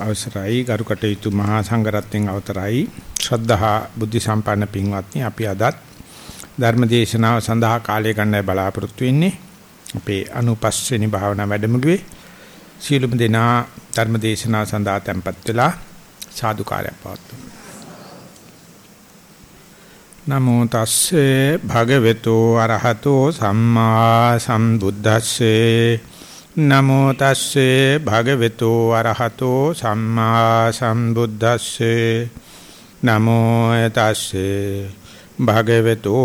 අවසරයි. ගරු කටයුතු මහා සංඝරත්නයන් අවතරයි. ශ්‍රද්ධහා බුද්ධ සම්පන්න පින්වත්නි අපි අදත් ධර්ම දේශනාව සඳහා කාලය ගන්නයි බලාපොරොත්තු වෙන්නේ. අපේ අනුපස්සෙනි භාවනා වැඩමුළුවේ සීලුම දෙනා ධර්ම දේශනාව සඳහා tempත් වෙලා සාදුකාරයක් පවත්වමු. නමෝ තස්සේ භගවතු අරහතෝ සම්මා සම්බුද්දස්සේ නමෝ තස්සේ භගවතු අරහතෝ සම්මා සම්බුද්දස්සේ නමෝ තස්සේ භගවතු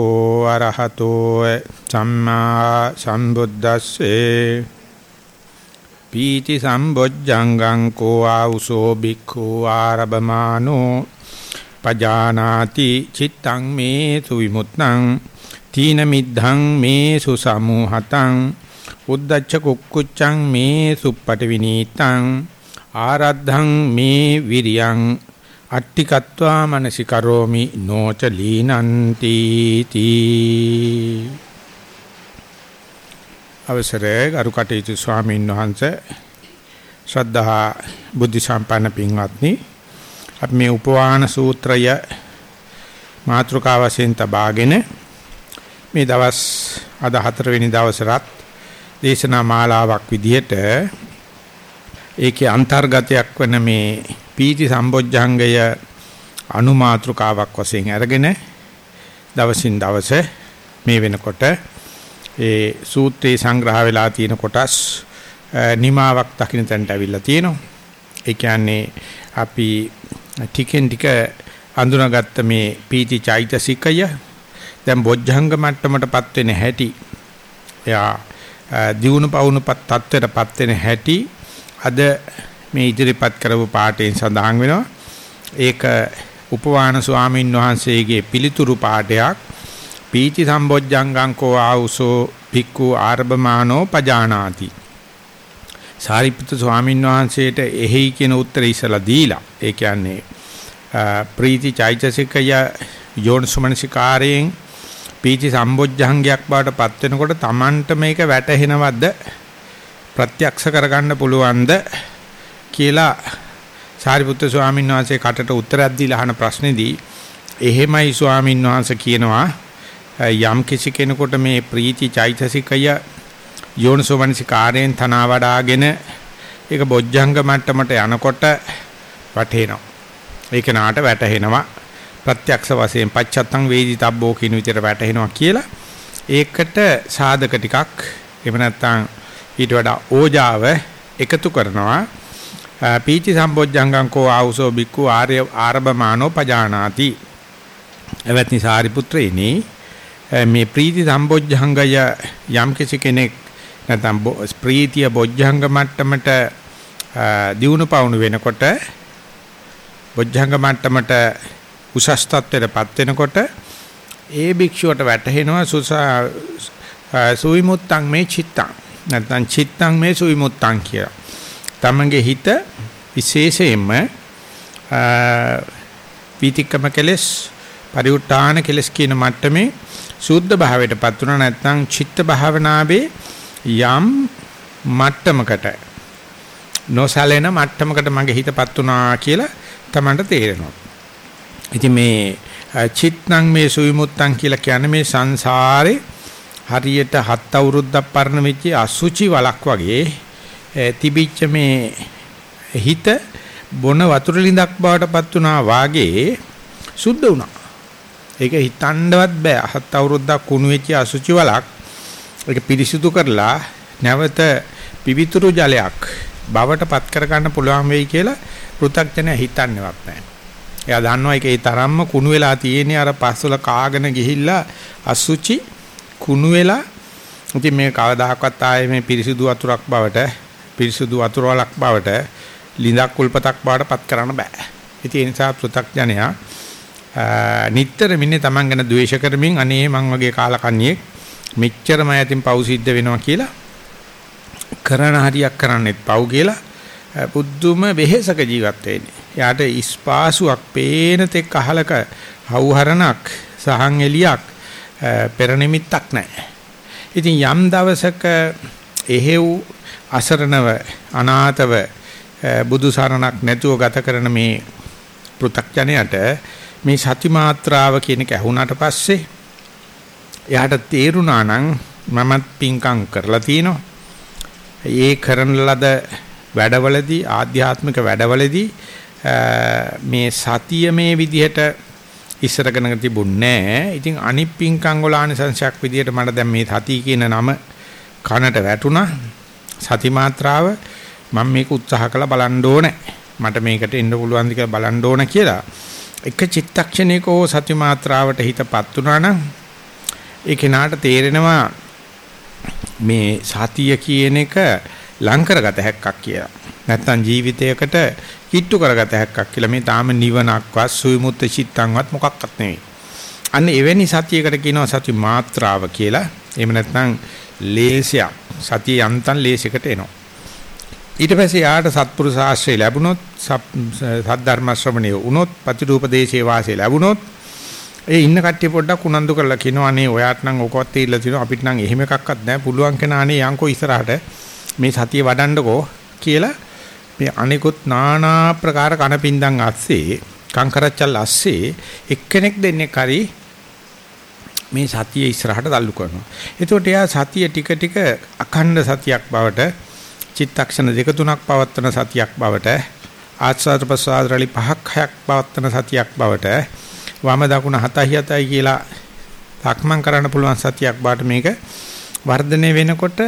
අරහතෝ සම්මා සම්බුද්දස්සේ පීති සම්බොජ්ජංගං කෝ ආවුසෝ බික්ඛු ආරබමානෝ පජානාති චිත්තං මේ සුවිමුත්තං තීන මිද්ධං මේ සුසමුහතං උද්දච්ච කුක්කුච්චං මේ සුප්පටි විනීතං ආරද්ධං මේ විරියං අට්ටිකත්වා මනසිකරෝමි නොච ලීනන්ති තී. අවසරේ ගරු කටයුතු ස්වාමීන් වහන්සේ ශ්‍රද්ධා බුද්ධ සම්පන්න පින්වත්නි අපි මේ උපවාන සූත්‍රය මාතෘකා වශයෙන් තබාගෙන මේ දවස් අද හතරවෙනි දවසරත් දේශනා මාලාවක් විදිහට ඒකේ අන්තර්ගතයක් වන මේ පීති සම්බොජ්ජංගය අනුමාත්‍රකාවක් වශයෙන් අරගෙන දවසින් දවස මේ වෙනකොට ඒ සූත්‍රේ සංග්‍රහ වෙලා තියෙන කොටස් නිමාවක් දකින්න තැනට අවිල්ලා තියෙනවා. ඒ කියන්නේ අපි ටිකෙන් ටික අඳුනාගත්ත මේ පීති චෛතසිකය දැන් බොජ්ජංග මට්ටමටපත් වෙන හැටි එයා දියුණු පවුණුපත් තත්ත්වයටපත් වෙන හැටි අද මේ ඉදිරිපත් කරපු පාඩයෙන් සඳහන් වෙනවා. ඒක උපවාන ස්වාමීන් වහන්සේගේ පිළිතුරු පාඩයක්. පීති සම්බොජ්ජංගං කෝ ආවුසෝ භික්ඛු ආරබමානෝ පජානාති. සාරිපුත්‍ර ස්වාමීන් වහන්සේට එහි කියන උත්තරය ඉස්සලා දීලා ඒ කියන්නේ ප්‍රීති චෛතසිකය යෝනිසමනසිකාරයෙන් පීති සම්බොජ්ජංගයක් බවට පත් වෙනකොට Tamanට මේක වැටහෙනවද ප්‍රත්‍යක්ෂ කරගන්න පුළුවන්ද කියලා සාරිපුත්‍ර ස්වාමීන් වහන්සේ කටට උත්තරයක් දීලා අහන ප්‍රශ්නේදී එහෙමයි ස්වාමීන් වහන්සේ කියනවා යම් කිසි කෙනෙකුට මේ ප්‍රීති චෛතසිකය යෝනිසෝමනසිකාරයෙන් තනවා වඩාගෙන ඒක බොජ්ජංග මට්ටමට යනකොට වැටෙනවා. ඒක නාට වැටහෙනවා. ප්‍රත්‍යක්ෂ වශයෙන් පච්චත්තං වේදිතබ්බෝ කියන විදිහට වැටහෙනවා කියලා. ඒකට සාධක ටිකක් එහෙම නැත්නම් ඊට වඩා ඕජාව එකතු කරනවා. පීති සම්බොජ්ජංගං කෝ ආවුසෝ බික්කු ආර්ය ආරබමානෝ පජානාති. එවත්නි සාරිපුත්‍රයනි මේ ප්‍රීති සම්බොජ්ජංගය යම් කිසි කෙනෙක් නැත්නම් ප්‍රීතිය බොජ්ජංග මට්ටමට දියුණු පවුණු වෙනකොට බොජ්ජංග මට්ටමට උසස් තත්ත්වයටපත් වෙනකොට ඒ භික්ෂුවට වැටහෙනවා සුසා සුවිමුත්තං මේ චිත්තං නැත්නම් චිත්තං මේ සුවිමුත්තං කියලා. තමන්ගේ හිත විශේෂයෙන්ම පීතිකම කෙලස් පරිඋත්තාන කෙලස් කියන මට්ටමේ සුද්ධ භාවයටපත් වුණා නැත්නම් චිත්ත භාවනාවේ යම් මට්ටමකට නොසැලෙන මට්ටමකට මගේ හිතපත් වුණා කියලා තමන්ට තේරෙනවා. ඉතින් මේ චිත්තං මේ සුවිමුත්තං කියලා කියන්නේ මේ සංසාරේ හරියට හත් අවුරුද්දක් පරණ වෙච්ච අසුචි වලක් වගේ තිබිච්ච මේ හිත බොන වතුර ලිඳක් බවට පත් වුණා වාගේ සුද්ධ වුණා. ඒක හිතන්නවත් බෑ. හත් අවුරුද්දක් කුණු වෙච්ච අසුචි වලක් ඒක පිරිසිදු කරලා නැවත පිවිතුරු ජලයක් බවට පත් කර ගන්න පුළුවන් වෙයි කියලා පෘථග්ජනය හිතන්නේවත් නැහැ. එයා දන්නවා ඒක ඒ තරම්ම කුණු වෙලා තියෙන්නේ අර පස්වල කාගෙන ගිහිල්ලා අසුචි කුණු වෙලා ඉතින් මේ කවදාහක්වත් ආයේ මේ පිරිසිදු වතුරක් බවට පිරිසිදු වතුර වලක් බවට ලිඳක් කුල්පතක් බවට පත් කරන්න බෑ. ඉතින් ඒ නිසා පෘථග්ජනයා නිටතර මින්නේ Taman ගැන ද්වේෂ කරමින් අනේ මං වගේ කාලකන්ණියෙක් මෙච්චරම යතින් පව් සිද්ධ වෙනවා කියලා කරන හරියක් කරන්නෙත් පව් කියලා බුද්ධුම වෙහෙසක ජීවත් වෙන්නේ. යාට ඉස්පාසුවක් පේන තෙක් අහලක හවුහරණක් සහන් එලියක් පෙර නිමිත්තක් නැහැ. ඉතින් යම් දවසක එහෙව් අසරණව අනාතව බුදු සරණක් නැතුව ගත කරන මේ පෘ탁ජනයට මේ සති මාත්‍රාව කියන එක ඇහුණාට පස්සේ එයාට තේරුණා නම් මමත් පිංකම් කරලා තිනවා. ඒ කරන ලද වැඩවලදී ආධ්‍යාත්මික වැඩවලදී මේ සතිය මේ විදිහට ඉස්සරගෙන තිබුණේ නැහැ. ඉතින් අනිත් පිංකම් වල ආනිසංශයක් විදිහට මට දැන් මේ සතිය කියන නම කනට වැටුණා. සති මාත්‍රාව මම මේක උත්සාහ කළා බලන්න ඕනේ. මට මේකට එන්න පුළුවන්ද කියලා බලන්න ඕන කියලා. එක චිත්තක්ෂණයක ඕ සති මාත්‍රාවට හිතපත් වුණා නම් ඒ කෙනාට තේරෙනවා මේ සතිය කියන එක ලං කරගත හැක්කක් කියලා. නැත්තම් ජීවිතයකට කිට්ටු කරගත හැක්කක් කියලා මේ තාම නිවනක්වත් සුවිමුත්ත චිත්තංවත් මොකක්වත් නෙවෙයි. අන්න එවැනි සතියකට කියනවා සති මාත්‍රාව කියලා. එහෙම නැත්නම් ලේසියක්. සතිය යන්තම් ලේසියකට එනවා. ඊට පස්සේ යාට සත්පුරුෂ ආශ්‍රය ලැබුණොත් සද්ධර්ම ශ්‍රවණය වුණොත් ප්‍රතිરૂපදේශේ වාසය ලැබුණොත් ඒ ඉන්න කට්ටිය පොඩ්ඩක් උනන්දු කරලා කියනවා අනේ ඔයාට නම් ඔකවත් තීරලා තිනවා අපිට නම් එහෙම එකක්වත් නැහැ පුළුවන් කෙනානේ යන්කෝ ඉස්සරහට මේ සතිය වඩන්නකෝ කියලා මේ අනිකුත් নানা ප්‍රකාර කනපින්දන් අස්සේ කංකරච්චල් අස්සේ එක්කෙනෙක් දෙන්නේ කරි මේ සතිය ඉස්සරහට තල්ලු කරනවා. එතකොට එයා සතිය ටික ටික අඛණ්ඩ සතියක් බවට චිත්තක්ෂණ දෙක තුනක් පවත්වන සතියක් බවට ආස්වාද ප්‍රසආද රලි පහක් හයක් පවත්වන සතියක් බවට වම දකුණ 7යි 7යි කියලා සක්මන් කරන්න පුළුවන් සතියක් බාට මේක වර්ධනය වෙනකොට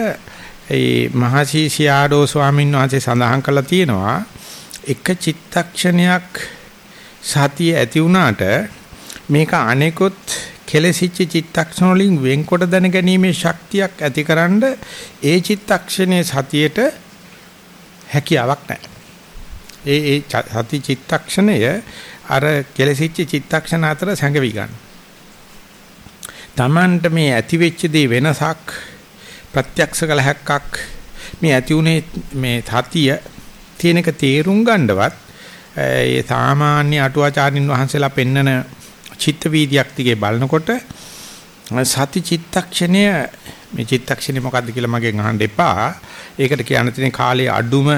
ඒ මහසීසියාඩෝ ස්වාමීන් වහන්සේ සඳහන් කළා තියෙනවා එක චිත්තක්ෂණයක් සතිය ඇති වුණාට මේක අනෙකුත් කෙලසිච්ච චිත්තක්ෂණ වලින් වෙන්කොට දැනගැනීමේ ශක්තියක් ඇතිකරනද ඒ චිත්තක්ෂණයේ සතියට හැකියාවක් නැහැ. ඒ ඒ සති චිත්තක්ෂණය අර කෙලසිච්ච චිත්තක්ෂණ අතර සැඟවි ගන්න. Tamanට මේ ඇති වෙච්ච දේ වෙනසක් ප්‍රත්‍යක්ෂ කළ හැක්කක් මේ ඇති උනේ මේ සතිය තියෙනක තේරුම් ගන්නවත් ඒ සාමාන්‍ය අටුවාචාරින් වහන්සේලා පෙන්නන චිත්ත වීදියක් දිගේ බලනකොට සති චිත්තක්ෂණය මේ චිත්තක්ෂණය මොකද්ද කියලා මගෙන් අහන්න එපා. ඒකට කියන්න තියෙන කාලයේ අඩුම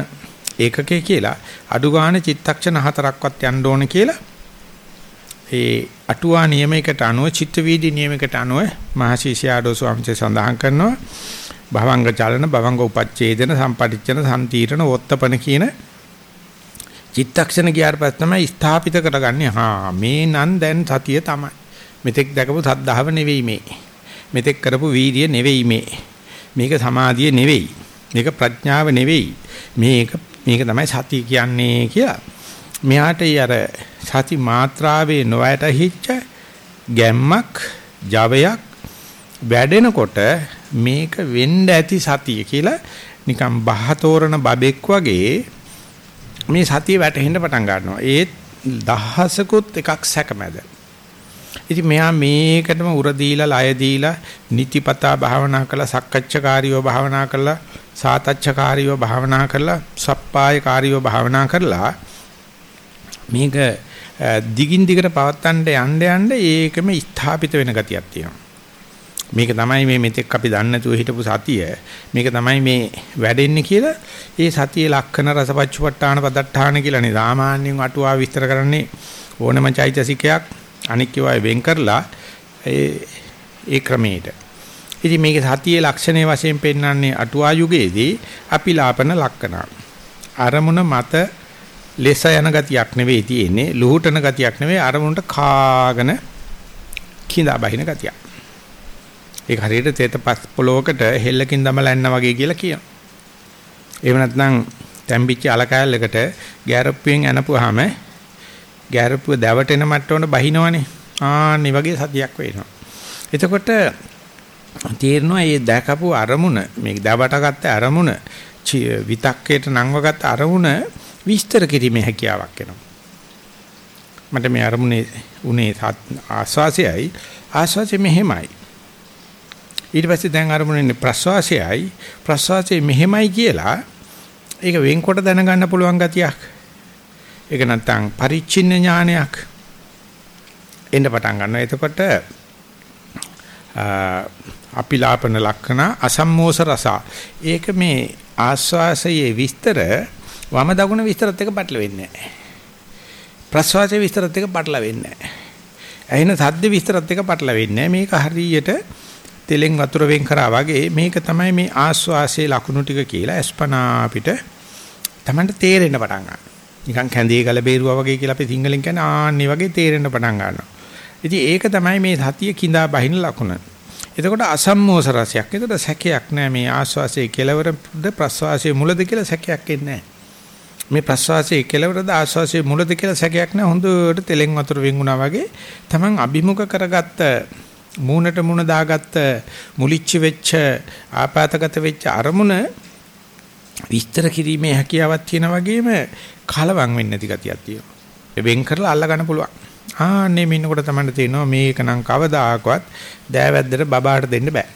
ඒකකේ කියලා අඩු ගන්න චිත්තක්ෂණ හතරක්වත් යන්න ඕන කියලා ඒ අටුවා නියමයකට අනුව චිත්ත වීදි නියමයකට අනුව මහශීෂයාඩෝ ස්වාමීන් සඳහන් කරනවා භවංග චලන භවංග උපච්ඡේදන සම්පටිච්ඡන සම්තීරණ වොත්තපන කියන චිත්තක්ෂණ ගියාට පස්සේ තමයි ස්ථාපිත කරගන්නේ. හා මේ නම් දැන් සතිය තමයි. මෙතෙක් දැකපු සද්ධාව නෙවෙයි මේ. මෙතෙක් කරපු වීර්ය නෙවෙයි මේ. මේක සමාධිය නෙවෙයි. මේක ප්‍රඥාව නෙවෙයි. මේක මේක තමයි සතිය කියන්නේ කියලා. මෙයාට අර සති මාත්‍රාවේ නොයට හිච්ච ගැම්මක්, ජවයක් වැඩෙනකොට මේක වෙන්න ඇති සතිය කියලා නිකන් බහතෝරන බබෙක් වගේ මේ සතිය වැටෙන්න පටන් ගන්නවා. ඒත් දහසකුත් එකක් සැකමැද. ඉතින් මෙයා මේකටම උර දීලා ලය දීලා නිතිපතා භාවනා කළා සක්කච්ඡකාරීව භාවනා කළා සාතච්ඡකාරීව භාවනා කළා සප්පායකාරීව භාවනා කරලා මේක දිගින් දිගට පවත්තන්න යන්න යන්න ඒකම ස්ථාපිත වෙන ගතියක් තියෙනවා. මේක තමයි මේ මෙතෙක් අපි දන්නේ නැතුව හිටපු සතිය. මේක තමයි මේ වැඩෙන්නේ කියලා ඒ සතියේ ලක්ෂණ රසපච්චපට්ඨාන පදට්ඨාන කියලානේ සාමාන්‍යයෙන් අටුවා විස්තර කරන්නේ ඕනම චෛතසිකයක් අනික් ඒවායි වෙන් කරලා ඒ ඒ ක්‍රමයට. ඉතින් මේකේ සතියේ ලක්ෂණයේ වශයෙන් පෙන්වන්නේ අටුවා යුගයේදී අපිලාපන ලක්ෂණ. අරමුණ මත ලෙස යන ගතියක් නෙවෙයි තියෙන්නේ ලුහුටන ගතියක් නෙවෙයි අරමුණට කාගෙන කිඳා බහින ගතියක්. ඒක හරියට තේතපස් පොලොවකට හෙල්ලකින් දමලා යන්න වගේ කියලා කියනවා. එහෙම නැත්නම් තැම්පිච්ච අලකැලයකට ගෑරප්පුවෙන් යනපුවාම ගෑරප්පුව දැවටෙන මට්ටමට බහිනවනේ. ආන්නි වගේ සතියක් වෙනවා. එතකොට තේරෙනවා මේ දැකපු අරමුණ මේ දැවටගත්ත අරමුණ විතක්කේට නංවගත් අරමුණ විස්තර කිරීමේ හැකියාවක් එනවා. මට මේ අරමුණේ උනේ ආස්වාසයයි ආස්වාසය මෙහෙමයි. ඊට පස්සේ දැන් අරමුණේ ප්‍රස්වාසයයි ප්‍රස්වාසයේ මෙහෙමයි කියලා ඒක වෙන්කොට දැනගන්න පුළුවන් ගතියක්. ඒක නැත්තම් පරිච්ඡින්න ඥානයක් එන්න පටන් ගන්නවා. එතකොට අපිලාපන ලක්ෂණ අසම්මෝස රස. ඒක මේ ආස්වාසයේ විස්තර වම දකුණ විස්තරත් එක පටලවෙන්නේ නැහැ. ප්‍රස්වාසයේ විස්තරත් එක පටලවෙන්නේ නැහැ. ඇහෙන සද්ද විස්තරත් එක පටලවෙන්නේ නැහැ. මේක හරියට තෙලෙන් වතුර වෙන් කරා වගේ මේක තමයි මේ ආස්වාසේ ලකුණු ටික කියලා අස්පනා අපිට Tamanට තේරෙන්න පටන් ගන්නවා. නිකන් කැඳේ ගල බේරුවා වගේ කියලා අපි සිංහලෙන් කියන්නේ ආන්නේ වගේ තේරෙන්න පටන් ගන්නවා. ඉතින් ඒක තමයි මේ සතිය කිඳා බහින ලකුණ. එතකොට අසම්මෝස රසයක්. එතකොට සැකයක් නෑ මේ ආස්වාසේ කෙලවරද ප්‍රස්වාසයේ මුලද කියලා සැකයක් එන්නේ මේ ප්‍රස්වාසයේ කෙලවරද ආස්වාසයේ මුලද කියලා සැකයක් නෑ. හොඳට තෙලෙන් වතුර වින්ුණා වගේ Taman අභිමුඛ කරගත්ත මූණට මූණ දාගත්ත මුලිච්ච වෙච්ච ආපాతගත වෙච්ච අරමුණ විස්තර කිරීමේ හැකියාවක් තියෙන වගේම කලවම් වෙන්නේ නැති ගතියක් තියෙනවා. වෙන් කරලා අල්ල ගන්න පුළුවන්. ආන්නේ මින්නකොට තමයි තේරෙනවා මේක නම් කවදාකවත් දෑවැද්දට බබාට දෙන්න බෑ.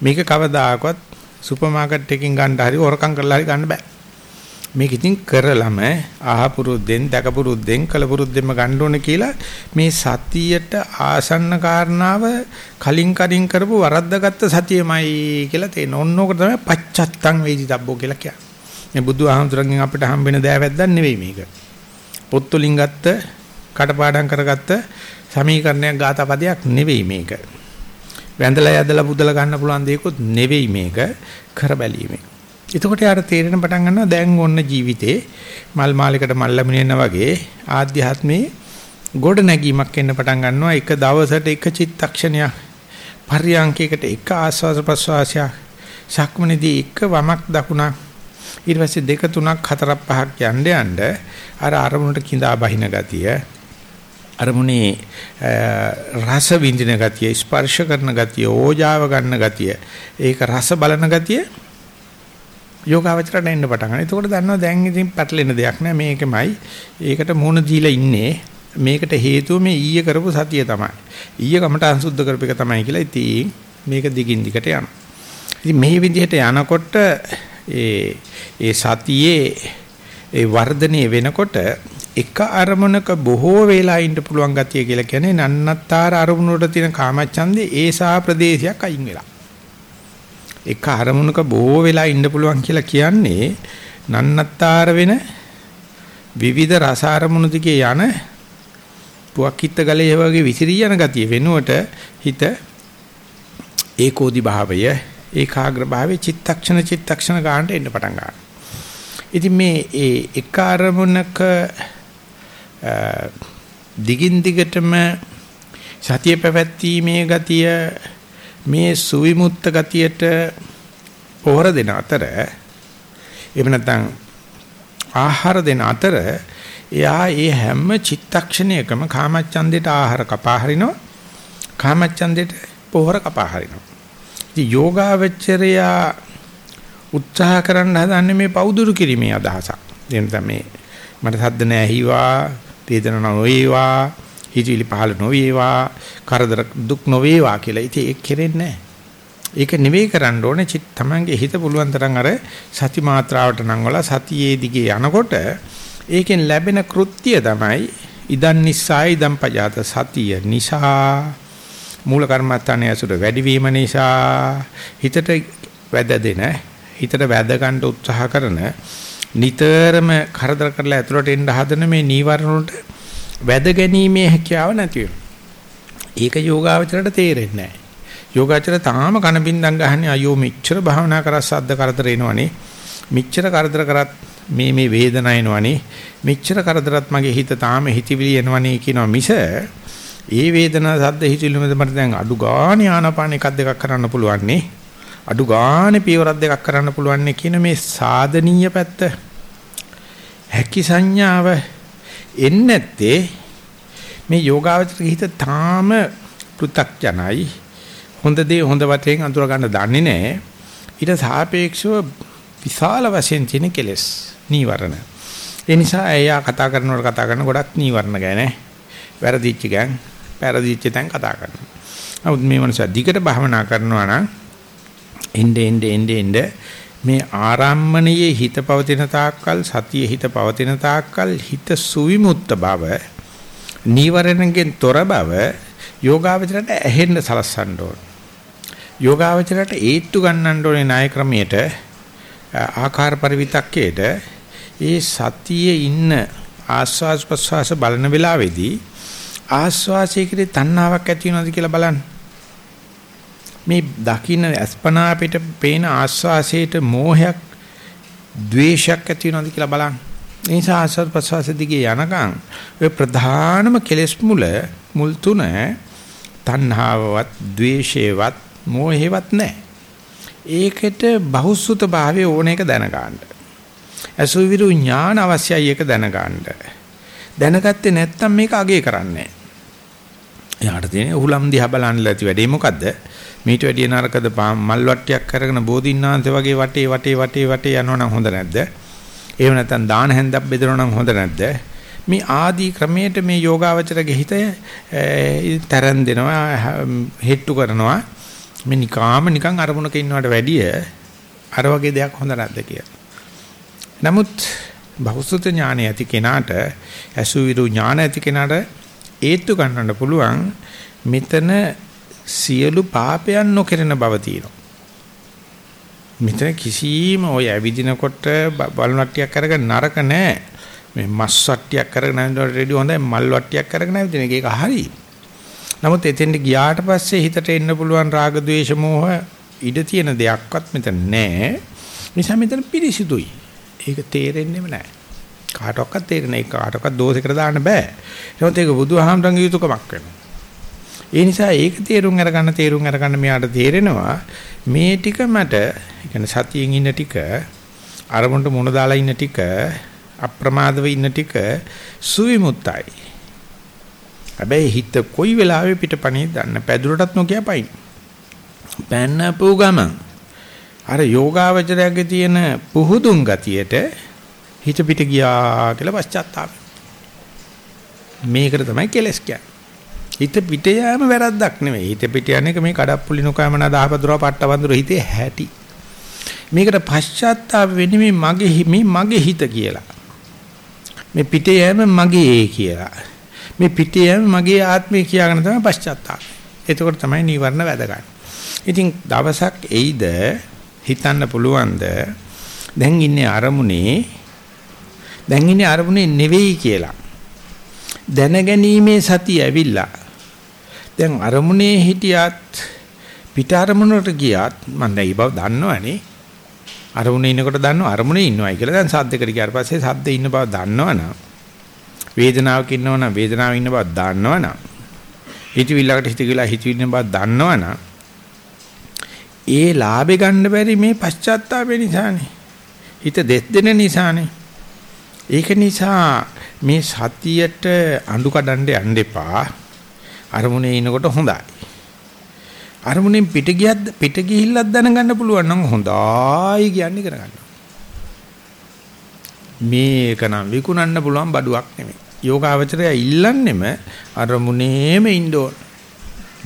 මේක කවදාකවත් සුපර් මාකට් එකකින් ගන්න හරි හොරකම් කරලා හරි ගන්න බෑ. මේක ඉතින් කරලම ආහපුරුද්දෙන් දැකපුරුද්දෙන් කලපුරුද්දෙන්ම ගන්න ඕනේ කියලා මේ සතියට ආසන්න කාරණාව කලින් කලින් කරපු වරද්දාගත්ත සතියමයි කියලා තේන. ඕනෝක තමයි පච්චත්තං වේදිතබ්බෝ කියලා කියන්නේ. මේ බුදු ආහඳුරගෙන් අපිට හම්බෙන දෑවැද්දක් නෙවෙයි මේක. පොත්තුලින් ගත්ත කටපාඩම් කරගත්ත සමීකරණයක් ගාතපදයක් නෙවෙයි මේක. වැඳලා යදලා බුදලා ගන්න පුළුවන් දෙයක්වත් නෙවෙයි මේක කර බැලීමේ. එතකොට යාර තේරෙන පටන් ගන්නවා දැන් ඔන්න ජීවිතේ මල් මාලයකට මල් ලැබෙනෙන්න වගේ ආධ්‍යාත්මේ ගොඩ නැගීමක් එන්න පටන් ගන්නවා. එක දවසට එක චිත්තක්ෂණයක් පරියන්කයකට එක ආස්වාද ප්‍රසවාසයක් සක්මනේදී එක වමක් දකුණක් ඊට පස්සේ දෙක තුනක් හතරක් පහක් යන්න යන්න අර අරමුණට கிඳා බහින ගතිය අරමුණේ රස විඳින ගතිය ස්පර්ශ කරන ගතිය ඕජාව ගන්න ගතිය ඒක රස බලන ගතිය යෝගාවචරයට එන්න පටන් ගන්නවා. එතකොට දන්නවා දැන් ඉතින් පැටලෙන දෙයක් නෑ මේකමයි. ඒකට මුහුණ දීලා ඉන්නේ. මේකට හේතුව මේ ඊයේ කරපු සතිය තමයි. ඊයේ කමට අංශුද්ධ කරපු එක තමයි කියලා ඉතින් මේක දිගින් දිගට යනවා. ඉතින් මේ විදිහට යනකොට ඒ ඒ සතියේ ඒ වර්ධනය වෙනකොට එක අරමුණක බොහෝ වෙලා ඉන්න පුළුවන් ගතිය කියලා කියන්නේ නන්නත්තර අරමුණ වල තියෙන කාමච්ඡන්දේ ඒසා ප්‍රදේශයක් අයින් වෙලා. එක අරමුණක බොහෝ වෙලා ඉන්න පුළුවන් කියලා කියන්නේ නන්නත්තර වෙන විවිධ රස අරමුණු දිගේ යන පුවක්කිට ගලේ වගේ විසිරී යන ගතිය වෙනුවට හිත ඒකෝදි භාවය ඒකාග්‍ර භාවයේ චිත්තක්ෂණ චිත්තක්ෂණ ගන්නට එන්න පටන් ගන්නවා. ඉතින් මේ ඒ එක අරමුණක දිගින් දිගටම සතිය පැවැත්ීමේ ගතිය මේ සුවිමුත්ත ගතියට පොහොර දෙන අතර එහෙම නැත්නම් ආහාර දෙන අතර එයා ඒ හැම චිත්තක්ෂණයකම කාමච්ඡන්දේට ආහාර කපා හරිනවා. කාමච්ඡන්දේට පොහොර කපා හරිනවා. ඉතින් යෝගාවචරයා උත්සාහ කරන්න හදන්නේ මේ පෞදුරු කිරීමේ අදහසක්. එහෙනම් තමයි මට සද්ද නැහිවා වේදන නොවේවා හිතවිලි පහළ නොවේවා කරදර දුක් නොවේවා කියලා. ඉතින් ඒක කෙරෙන්නේ නැහැ. ඒක නෙවෙයි කරන්න ඕනේ චිත් තමන්ගේ හිත පුළුවන් තරම් අර සති මාත්‍රාවට නම් වල සතියේ දිගේ යනකොට ඒකෙන් ලැබෙන කෘත්‍ය තමයි ඉදන් නිසායි ඉදන් පජාත සතිය නිසා මූල කර්මත්තානේ ඇසුර වැඩිවීම නිසා හිතට වැද දෙන හිතට වැද ගන්න උත්සාහ කරන නිතරම කරදර කරලා ඇතුළට එන්න හදන මේ නීවරණ වලට වැද ගැනීමේ හැකියාව නැති ඒක යෝගාවචරයට තේරෙන්නේ නැහැ. යෝගාචර තාම කන බින්දම් ගහන්නේ අයියෝ මෙච්චර භාවනා කරා සද්ද කරදර එනවනේ. මෙච්චර කරදර කරත් මේ මේ වේදනා එනවනේ. මෙච්චර කරදරත් මගේ හිත තාම හිතවිලි එනවනේ කියනවා මිස ඒ වේදනා සද්ද හිතවිලි මත මට දැන් අඩු ගානේ ආනාපාන එකක් දෙකක් කරන්න පුළුවන් නේ. අඩු ගානේ පියවරක් දෙකක් කරන්න පුළුවන් නේ කියන මේ සාධනීය පැත්ත හැකි සංඥාව එන්නේ නැත්තේ මේ යෝගාවචර හිත තාම පෘ탁ජනයි හොඳ දේ හොඳ වතෙන් අඳුර ගන්න දන්නේ නැහැ. ඊට සාපේක්ෂව විශාල වශයෙන් තියෙන කෙලස් නීවරණ. ඒ නිසා එයා කතා කරනකොට කතා කරන ගොඩක් නීවරණ ගැන වැරදිච්ච ගෑන් පෙරදිච්ච තැන් කතා කරනවා. නමුත් මේ මනුස්සයා දිගට භවනා කරනවා නම් එnde ende ende ende මේ ආරම්මණයේ හිත පවතින තාක්කල් සතියේ හිත පවතින තාක්කල් හිත සුවිමුත්ත බව නීවරණයෙන් තොර බව යෝගාවචරයට ඇහෙන්න සලස්සන්න ඕන. යෝගාවචරයට ඒත්තු ගන්නන්න ඕනේ ණය ක්‍රමයට ආකාර පරිවිතක්කේට ඒ සතියේ ඉන්න ආස්වාස් ප්‍රස්වාස බලන වෙලාවේදී ආස්වාසයේ කිරේ තණ්හාවක් ඇති වෙනවද කියලා බලන්න. මේ දකින්න අස්පනා පිට පේන ආස්වාසයට මෝහයක් ද්වේෂයක් ඇති වෙනවද කියලා බලන්න. ඒ නිසා ආස්වාද ප්‍රස්වාස දිගේ යනකම් ඔය ප්‍රධානම කෙලෙස් මුල මුල් තුන තණ්හාවවත් ද්වේෂේවත් මෝහේවත් නැහැ. ඒකට බහුසුත භාවයේ ඕන එක දැනගන්න. අසුවිරු ඥාන අවශ්‍යයි ඒක දැනගන්න. දැනගත්තේ නැත්නම් මේක අගේ කරන්නේ එයාට තියෙන උහුලම් දිහා බලන්න ඇති වැඩේ මොකද්ද? මීට වැඩිය නරකද මල් වට්ටියක් කරගෙන බෝධින්නාන්ත වගේ වටේ වටේ වටේ වටේ යනවනම් හොඳ නැද්ද? එහෙම නැත්නම් දාන හැන්දක් බෙදනවනම් හොඳ නැද්ද? මේ ආදී ක්‍රමයට මේ යෝගාවචරගේ හිත තරන් දෙනවා හෙට්ටු කරනවා මේ නිකාම නිකන් අරමුණක ඉන්නවට වැඩිය අර වගේ දෙයක් හොඳ නැද්ද කියලා. නමුත් බහුසුත ඥාන ඇති කෙනාට අසුවිරු ඥාන ඇති කෙනාට ඒත්තු ගන්නන්න පුළුවන් මෙතන සියලු පාපයන් නොකරන බව තියෙනවා. මෙතන කිසිම ඔය ඇවිදිනකොට බලවට්ටියක් අරගෙන නරක නැහැ. මේ මස් වට්ටියක් අරගෙන නැන්දට රෙඩි හොඳයි මල් වට්ටියක් අරගෙන ඇවිදින එක ඒක හරි. නමුත් එතෙන්ට ගියාට පස්සේ හිතට එන්න පුළුවන් රාග ద్వේෂ මෝහ ඉඩ තියෙන දෙයක්වත් මෙතන නැහැ. නිසා මෙතන පිරිසිදුයි. ඒක තේරෙන්නේම නැහැ. කාටවත් තේරෙන්නේ ඒක කාටවත් දෝෂයකට දාන්න බෑ. එහෙනම් ඒක බුදුහාමරංග යුතුයකමක් වෙනවා. ඒ නිසා ඒක තේරුම් අරගන්න තේරුම් අරගන්න මෙයාට තේරෙනවා මේ ටික මට කියන්නේ සතියෙන් ඉන්න ටික අරමුණට මුණ දාලා ඉන්න ටික අප්‍රමාදව ඉන්න ටික සුවිමුත්තයි හැබැයි හිත කොයි වෙලාවෙ පිටපණේ දන්න පැදුරටත් නොකිය පයින්. පැන්නපු ගමන් අර යෝගාවචරයේ තියෙන පුහුදුන් ගතියට හිත පිට ගියා කියලා පශ්චාත්තාපය. මේකට තමයි කෙලස් කියන්නේ. හිත පිට යෑම වැරද්දක් නෙවෙයි. හිත පිට යන එක මේ කඩප්පුලි නොකෑමන දහපදුරා පට්ටවඳුර හිතේ හැටි. මේකට පශ්චාත්තාප වෙන්නේ මේ මගේ මේ මගේ හිත කියලා. මේ පිට යෑම මගේ කියලා. මේ පිටියම මගේ ආත්මය කියාගෙන තමයි පශ්චාත්තාපය. එතකොට තමයි නීවරණ වැදගන්නේ. ඉතින් දවසක් එයිද හිතන්න පුළුවන්ද දැන් ඉන්නේ අරමුණේ දැන් ඉන්නේ අරමුණේ නෙවෙයි කියලා. දැනගැනීමේ සතිය ඇවිල්ලා දැන් අරමුණේ හිටියත් පිට අරමුණට ගියත් මම දැන් බව දන්නවනේ. අරමුණේ ඉන්නකොට දන්නව අරමුණේ ඉන්නවයි කියලා. දැන් සද්දෙකට ගියාට පස්සේ සද්දේ ඉන්න බව දන්නවනම් වේදනාවක ඉන්නවනම් වේදනාවේ ඉන්න බව දන්නවනම් හිතවිල්ලකට හිත කියලා හිතවිල්ලන බව දන්නවනම් ඒ ලාභේ ගන්න බැරි මේ පශ්චාත්තාපය නිසානේ. හිත දෙස් දෙන නිසානේ. ඒක නිසා මේ සතියට අඬු කඩන්න යන්න එපා. අරමුණේ ඉනකොට හොඳයි අරමුණෙන් පිට ගියත් පිට ගිහිල්ලක් දැනගන්න පුළුවන් නම් හොඳයි කියන්නේ කරගන්න මේක නම් විකුණන්න පුළුවන් බඩුවක් නෙමෙයි යෝගාවචරය ඉල්ලන්නෙම අරමුණේම ඉන්න ඕන.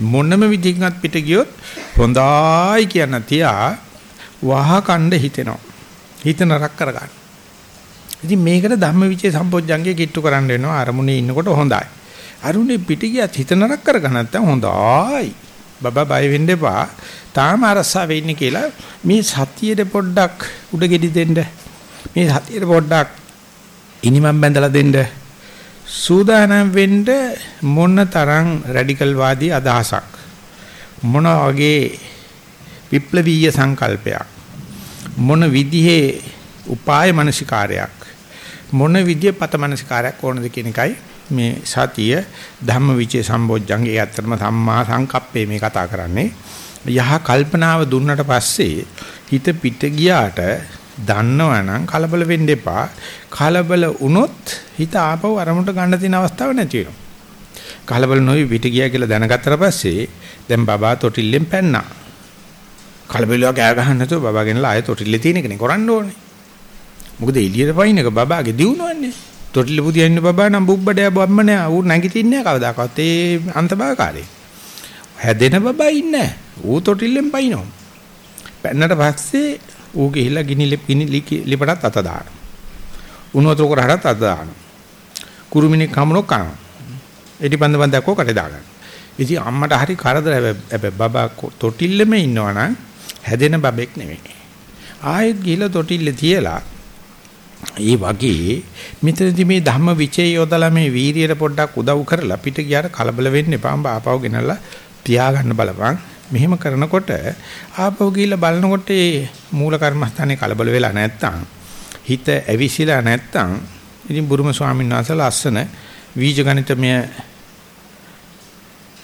මොනම විදිහකින්වත් පිට ගියොත් හොඳයි කියන තියා වහ කණ්ඩ හිතෙනවා. හිත නරක කරගන්න. ඉතින් මේකට ධම්මවිචේ සම්පොඥංගේ කිට්ටු කරන්න වෙනවා අරමුණේ ඉන්නකොට හොඳයි. අරුණේ පිට ගියත් හිත නරක කරගන්න නැත්නම් හොඳයි. බබා බය වෙන්න එපා. තාම අරසා වෙන්නේ කියලා මේ සතියේ පොඩ්ඩක් උඩ ගෙඩි දෙන්න. මේ සතියේ පොඩ්ඩක් ඉනිමම් බැඳලා දෙන්න. සූදානම් වෙන්න මොන තරම් රැඩිකල් වාදී අදහසක් මොන වගේ විප්ලවීය සංකල්පයක් මොන විදිහේ උපාය මනසිකාරයක් මොන විදිහේ පත මනසිකාරයක් ඕනද කියන එකයි මේ සතිය ධම්මවිචේ සම්බොජ්ජංගේ ඇත්තටම සම්මා සංකප්පේ මේ කතා කරන්නේ යහ කල්පනාව දුන්නට පස්සේ හිත පිට ගියාට දන්නවනම් කලබල වෙන්න එපා. කලබල වුණොත් හිත ආපහු අරමුණට ගන්න තියෙන අවස්ථාවක් නැති වෙනවා. කලබල නොවි පිට ගියා කියලා දැනගත්තට පස්සේ දැන් බබා තොටිල්ලෙන් පැන්නා. කලබලව කෑ ගහන්න නැතුව බබා ගෙනලා ආයෙ තොටිල්ලේ තියෙන එකනේ කරන්න ඕනේ. මොකද එළියට පයින් එක බබාගේ දිනුවන්නේ. තොටිල්ල පුදියන්න බබා නම් බුබ්බඩය බම්මනේ ඌ නැගිටින්නේ කවදාකවත් ඒ අන්තභාගකාරේ. හැදෙන බබා ඉන්නේ. ඌ තොටිල්ලෙන් පයින්නවා. පැන්නට පස්සේ ඌ ගිහිල්ලා ගිනි ගිනි ලිපටත් අත දානවා. උණු වතුර කරහටත් අත දානවා. කුරුමිනේ කමනෝ කනවා. එටිපන්ද බන්දක් ඔකට දාගන්න. ඉතින් අම්මට හරි කරදර හැබැයි බබා තොටිල්ලෙම ඉන්නවනම් හැදෙන බබෙක් නෙමෙයි. ආයෙත් ගිහිල්ලා තොටිල්ලේ තියලා ඒ වගේ මෙතනදී මේ ධම්ම විචේ යොදලා මේ වීරියට පොඩ්ඩක් උදව් කරලා පිට ගියාට කලබල වෙන්න එපා. ආපහු ගෙනල්ලා තියාගන්න බලපන්. මෙහෙම කරනකොට ආපහු ගිහිල්ලා බලනකොට මේ මූල කර්මස්ථානේ කලබල වෙලා නැත්තම් හිත ඇවිසිලා නැත්තම් ඉතින් බුරුම ස්වාමීන් වහන්සේ ලස්සන වීජ ගණිතමය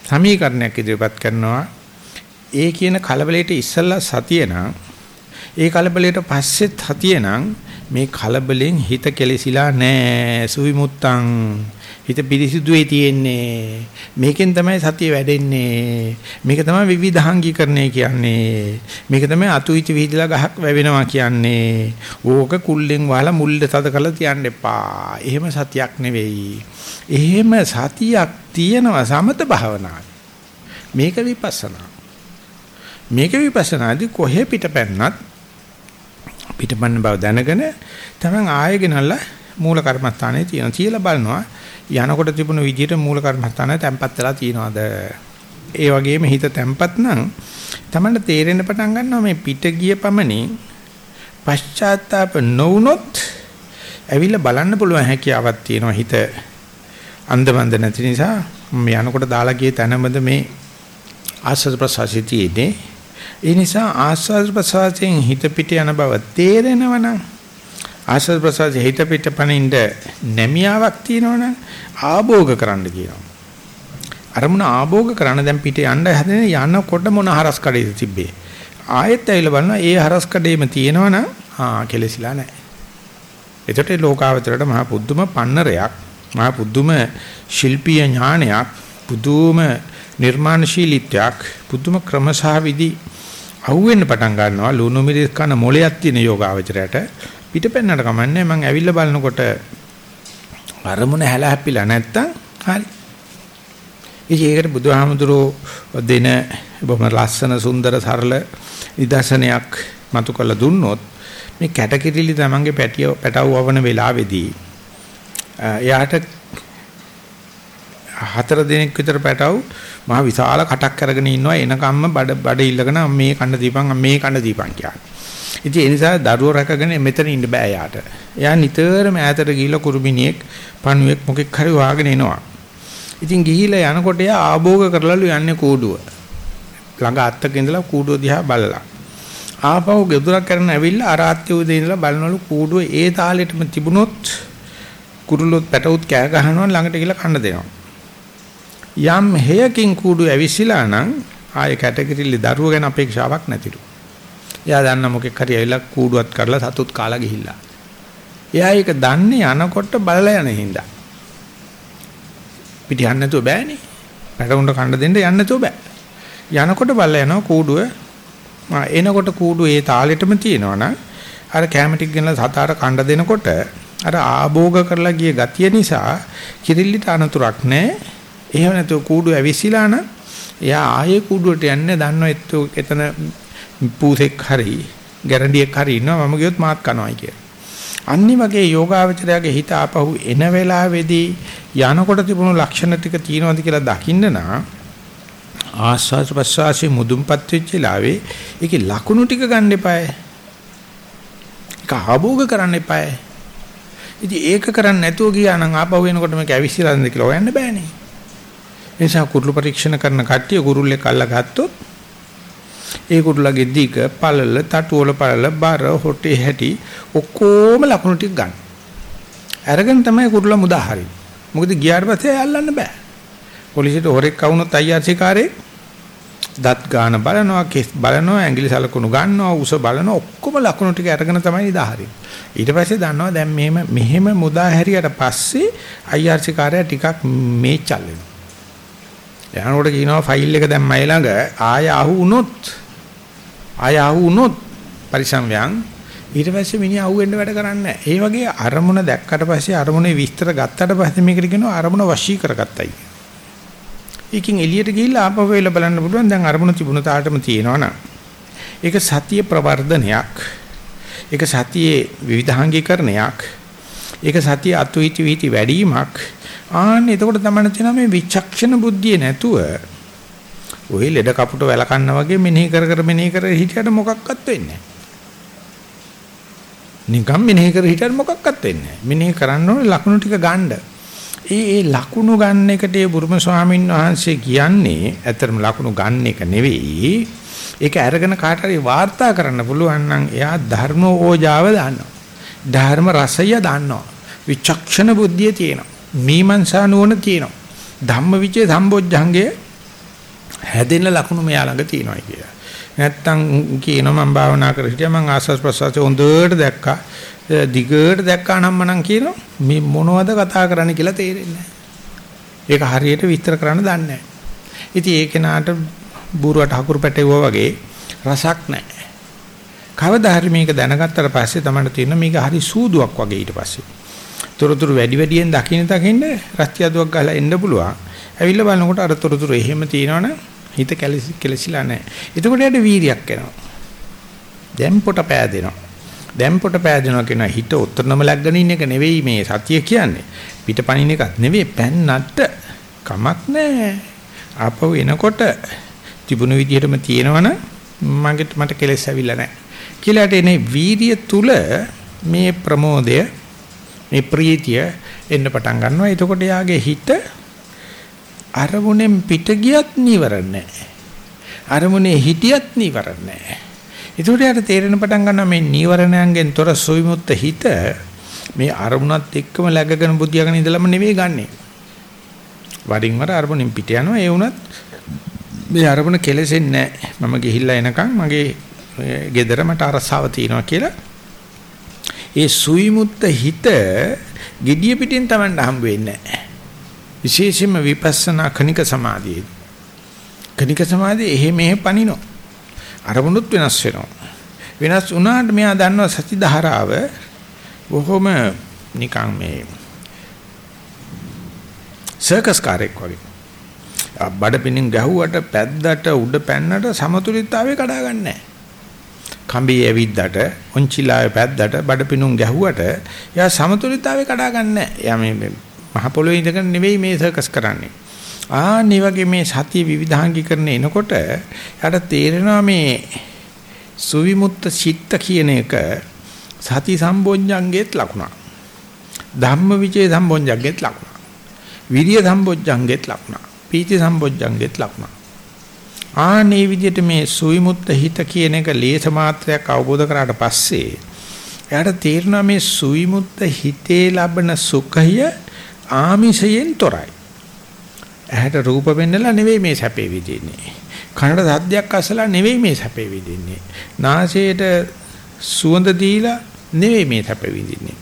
සමීකරණයක් ඉදිරිපත් කරනවා. ඒ කියන කලබලයට ඉස්සල්ලා සතිය නම් ඒ කලබලයට පස්සෙත් සතිය නම් මේ කලබලෙන් හිත කෙලසිලා නැහැ සුවිමුත්තං. හිත පිරිසිදුවේ තියෙන්නේ. මේකෙන් තමයි සතිය වැඩෙන්නේ. මේක තමයි විවිධාංගීකරණය කියන්නේ. මේක තමයි අතුයිච විහිදලා ගහක් වැවෙනවා කියන්නේ. ඕක කුල්ලෙන් වහලා මුල්ල තද කරලා තියන්න එපා. එහෙම සතියක් නෙවෙයි. එහෙම සතියක් තියෙනවා සමත භාවනාවේ. මේක විපස්සනා. මේක විපස්සනාදී කොහෙ පිටපැන්නත් පිටපන්න බව දැනගෙන තමන් ආයෙ ගෙනල්ලා මූල කර්මස්ථානයේ තියෙන තියලා බලනවා. යනකොට තිබුණු විදිහට මූල කර්මස්ථානය තැම්පත් වෙලා තියෙනවද? ඒ වගේම හිත තැම්පත් නම් තමන්ට තේරෙන්න පටන් ගන්නවා මේ පිට ගිය පමණින් පශ්චාත්තාප නොවුනොත් ඇවිල්ලා බලන්න පුළුවන් හැකියාවක් තියෙනවා හිත. අන්දමන්ද නැති නිසා මේ යනකොට දාලා ගිය තැනමද මේ ආස්වාද ප්‍රසාසිතීනේ ඒ නිසා ආස්වාද ප්‍රසවාසයෙන් හිත පිට යන බව තේරෙනවනම් ආස්වාද ප්‍රසවාසයෙන් හිත පිට පනින්න නැමියාවක් තියෙනවනම් ආභෝග කරන්න කියනවා. අරමුණ ආභෝග කරන දැන් පිට යන්න හැදෙන යනකොට මොන හරස් කඩේද තිබ්බේ. ආයෙත් ඇවිල්ලා බලනවා ඒ හරස් කඩේම තියෙනවනම් ආ කෙලසිලා නැහැ. එතකොට ලෝකාවතරයට මහා පුදුම පන්නරයක් මහා පුදුම ශිල්පීය ඥානයක් පුදුම නිර්මාණශීලීත්වයක් පුදුම ක්‍රමසහ විදි අහුවෙන්න පටන් ගන්නවා ලුණු මිරිස් කන මොලයක් තියෙන යෝගාවචරයට පිටපැන්නට කමන්නේ මම ඇවිල්ලා බලනකොට අරමුණ හැල හැපිලා නැත්තම් හරි. ඉතින් ඒකට බුදුහාමුදුරෝ දෙන බොහොම ලස්සන සුන්දර සරල නිදර්ශනයක් මතු කරලා දුන්නොත් මේ කැටකිරිලි තමන්ගේ පැටිය පැටව වවන වෙලාවේදී එයාට හතර දිනක් විතර පැටව මහ විශාල කටක් අරගෙන ඉන්නවා එනකම්ම බඩ බඩ ඉල්ලගෙන මේ කන්න දීපන් මේ කන්න දීපන් කියන්නේ. ඉතින් ඒ නිසා දරුවෝ රැකගෙන මෙතන ඉන්න බෑ යාට. එයා නිතරම ඈතට ගිහිල්ලා කුරුමිනියෙක් පණුවෙක් මොකෙක් හරි වාගෙන එනවා. ඉතින් ගිහිල්ලා යනකොට එයා ආභෝග කරලාලු යන්නේ කූඩුව. ළඟ අත්තක ඉඳලා කූඩුව දිහා බලලා. ආපහු ගෙදරක් කරන ඇවිල්ලා අරාත්‍ය උදේ ඉඳලා බලනවලු කූඩුව ඒ තාලෙටම තිබුණොත් කුරුල්ලොත් පැටවුත් කෑ ගහනවා ළඟට ගිහලා කන්න දෙනවා. යම් හේයකින් කූඩු ඇවිසිලා නම් ආයේ කැටගරිලි දරුව ගැන අපේක්ෂාවක් නැතිලු. එයා දන්න මොකෙක් හරි ඇවිල්ලා කූඩුවත් කරලා සතුත් කාලා ගිහිල්ලා. එයා ඒක දන්නේ යනකොට බලලා යන හින්දා. පිට යන්න නැතුව බෑනේ. පැටවුන්ට කන්න දෙන්න යන්න නැතුව බෑ. යනකොට බලලා යනවා කූඩුව. එනකොට කූඩුව ඒ තාලෙටම තියෙනවනම් අර කැමටික් ගෙනලා සතාට කන්න දෙනකොට අර ආභෝග කරලා ගිය ගතිය නිසා කිරිල්ලිට අනතුරක් නැහැ. එහෙම නැතුව කූඩු ඇවිසිලා නම් එයා ආයේ කූඩුවට යන්නේ දන්නව එත්තු එතන පූසෙක් හරි ගැරන්ඩියෙක් හරි ඉන්නවා මම ගියොත් මාත් කනවායි කියලා. අනිත් වගේ යෝගාවචරයාගේ හිත ආපහු එන වෙලාවේදී යනකොට තිබුණු ලක්ෂණ ටික තියෙනවද කියලා දකින්න නම් ආස්වාද ප්‍රසවාසී මුදුන්පත් වෙච්ච ලාවේ ඒකේ ලකුණු ටික ගන්න එපායි. ඒක ආභෝග කරන්න එපායි. ඉතින් ඒක කරන්නේ නැතුව ගියා නම් ආපහු එනකොට මේක ඇවිස්සලාද කියලා හොයන්න බෑනේ. නිසා කුරුළු පරීක්ෂණ කරන කට්ටිය කුරුල්ලෙක් අල්ලා ගත්තොත් ඒ කුරුල්ලගේ දිග, පළල, තටු වල පළල, බර, හොටේ හැටි ඔක්කොම ලකුණු ටික ගන්න. අරගෙන තමයි කුරුල්ල මුදා හරින්නේ. මොකද ගියාට පස්සේ අල්ලන්න බෑ. පොලිසියට හොරෙක් කවුනොත් IRC කාර්යේ දත් ගාන බලනවා, කෙස් බලනවා, ඇඟිලි සලකුණු ගන්නවා, උස බලනවා ඔක්කොම ලකුණු ටික අරගෙන තමයි ඉදාහරින්නේ. ඊට පස්සේ දන්නවා දැන් මෙහෙම මෙහෙම මුදා හැරියට පස්සේ IRC කාර්යය ටිකක් මේචල් වෙනවා. යනකොට කියනවා ෆයිල් එක දැම්මයි ළඟ ආය අහු වුණොත් ආය අහු වුණොත් පරිසම්යන් ඊට පස්සේ මිනිහා අහු වෙන්න වැඩ කරන්නේ ඒ වගේ අරමුණ දැක්කට පස්සේ අරමුණේ විස්තර ගත්තට පස්සේ මේකට කියනවා අරමුණ වශී කරගත්තයි. ඒකින් එළියට ගිහිල්ලා ආපහු වෙලා බලන්න පුළුවන් දැන් අරමුණ තිබුණ තාටම තියෙනවනම් ඒක සතිය ප්‍රවර්ධනයක්. ඒක සතියේ විවිධාංගීකරණයක්. ඒක සතිය අතුයිති වීති වැඩිවීමක්. ආන්න එතකොට තමයි තියෙනවා මේ විචක්ෂණ බුද්ධිය නැතුව ඔය ලෙඩ කපුට වැලකන්න වගේ මෙනෙහි කර කර මෙනෙහි කර හිටියට මොකක්වත් වෙන්නේ නිකම් මෙනෙහි කර හිටියට මොකක්වත් වෙන්නේ නැහැ. මෙනෙහි කරන්න ඕනේ ලකුණු ටික ගන්න. ඒ ඒ ලකුණු ගන්න එකට ඒ බුරුම ස්වාමීන් වහන්සේ කියන්නේ ඇත්තටම ලකුණු ගන්න එක නෙවෙයි. ඒක අරගෙන කාට හරි වාර්තා කරන්න පුළුවන් නම් එයා ධර්ම ඕජාව දන්නවා. ධර්ම රසය දන්නවා. විචක්ෂණ බුද්ධිය තියෙනවා. මීමන්සා නුවණ තියෙනවා. ධම්මවිචේ සම්බොජ්ජංගේ හැදෙන්න ලකුණු මෙයා ළඟ තියෙනවා කියලා. නැත්තම් කියනවා මම භාවනා කර හිටියා මම ආස්වාද ප්‍රසවාසය හොඳට දැක්කා. දිගට දැක්කා නම් මනම් කියනවා මේ මොනවද කතා කරන්න කියලා තේරෙන්නේ ඒක හරියට විස්තර කරන්න දන්නේ නැහැ. ඉතින් ඒ කෙනාට බූරුවට හකුරු පැටවුවා වගේ රසක් නැහැ. කවදා හරි මේක දැනගත්තට පස්සේ තමයි තේරෙන මේක හරි සූදුවක් වගේ ඊට පස්සේ. තොරතුරු වැඩි වැඩියෙන් දකින්න දකින්න රත්යදුවක් ගහලා එන්න පුළුවන්. ඇවිල්ලා බලනකොට අර තොරතුරු එහෙම තියෙනවනේ හිත කෙලසිලා නැහැ. එතකොට යට වීරියක් එනවා. දැන් පොට පෑදෙනවා. දැන් පොට පෑදෙනවා කියන හිත උත්තරනම ලැග්ගෙන ඉන්න එක නෙවෙයි මේ සතිය කියන්නේ. පිටපණින එකක් නෙවෙයි පැන්නට කමක් නැහැ. ආපහු එනකොට තිබුණු විදිහටම තියෙනවනම් මගේ මට කෙලස් ඇවිල්ලා නැහැ. කියලාට එනේ වීරිය තුල මේ ප්‍රමෝදය මේ ප්‍රීතිය එන්න පටන් ගන්නවා. එතකොට යාගේ හිත අරමුණෙන් පිට ගියත් නිවරණ නැහැ. අරමුණේ හිටියත් නිවරණ නැහැ. ඒකට යට තේරෙන පටන් ගන්නවා මේ නීවරණයන්ගෙන් තොර සුවිමුත්ත හිත මේ අරමුණත් එක්කම läගගෙන බුද්ධියගෙන ඉඳලම නෙවෙයි ගන්නෙ. වරින් වර අරමුණින් පිට යනවා ඒ වුණත් මේ අරමුණ කෙලෙසෙන්නේ නැහැ. මම ගිහිල්ලා එනකන් මගේ ගෙදර මට අරසාව තියෙනවා කියලා. ඒ සුවිමුත්ත හිත gediya pitin Tamanට හම්බ වෙන්නේ නැහැ. විශේෂයෙන්ම විපස්සනා කණික සමාධියේ. කණික සමාධිය එහෙ මෙහෙ පනිනවා. අරමුණුත් වෙනස් වෙනවා. වෙනස් වුණාට මෙයා දන්නවා සති ධාරාව බොහොම නිකන් මේ සර්කස් කාර්යයක් වගේ. බඩපිනින් ගැහුවට පැද්දට උඩ පැන්නට සමතුලිතතාවය කඩා ගන්නෑ. කම්බි ඇවිද්දට ඔන්චිලාවේ පැද්දට බඩපිනුම් ගැහුවට එයා සමතුලිතතාවය කඩා ගන්නෑ. එයා මේ මහ පොළොවේ ඉඳගෙන නෙවෙයි මේ සර්කස් කරන්නේ. ආන්නේ වගේ මේ සතිය විවිධාංගීකරණ එනකොට යට තේරෙනවා මේ සුවිමුත්ත චිත්ත කියන එක සති සම්බොඤ්ඤංගේත් ලකුණක්. ධම්මවිචේ සම්බොඤ්ඤංගේත් ලකුණක්. විරිය සම්බොඤ්ඤංගේත් ලකුණක්. පීති සම්බොඤ්ඤංගේත් ලකුණක්. ආනේ විදිහට මේ සුවිමුත්ත හිත කියන එක ලේස මාත්‍රයක් අවබෝධ කරාට පස්සේ එයාට තේරෙනවා මේ සුවිමුත්ත හිතේ ලබන සුඛය ආමිෂයෙන් තොරයි. ඇහැට රූප වෙන්නලා නෙවෙයි මේ සැපේ විදින්නේ. කනට සද්දයක් අසලා නෙවෙයි මේ සැපේ විදින්නේ. නාසයට සුවඳ දීලා නෙවෙයි මේ සැපේ විදින්නේ.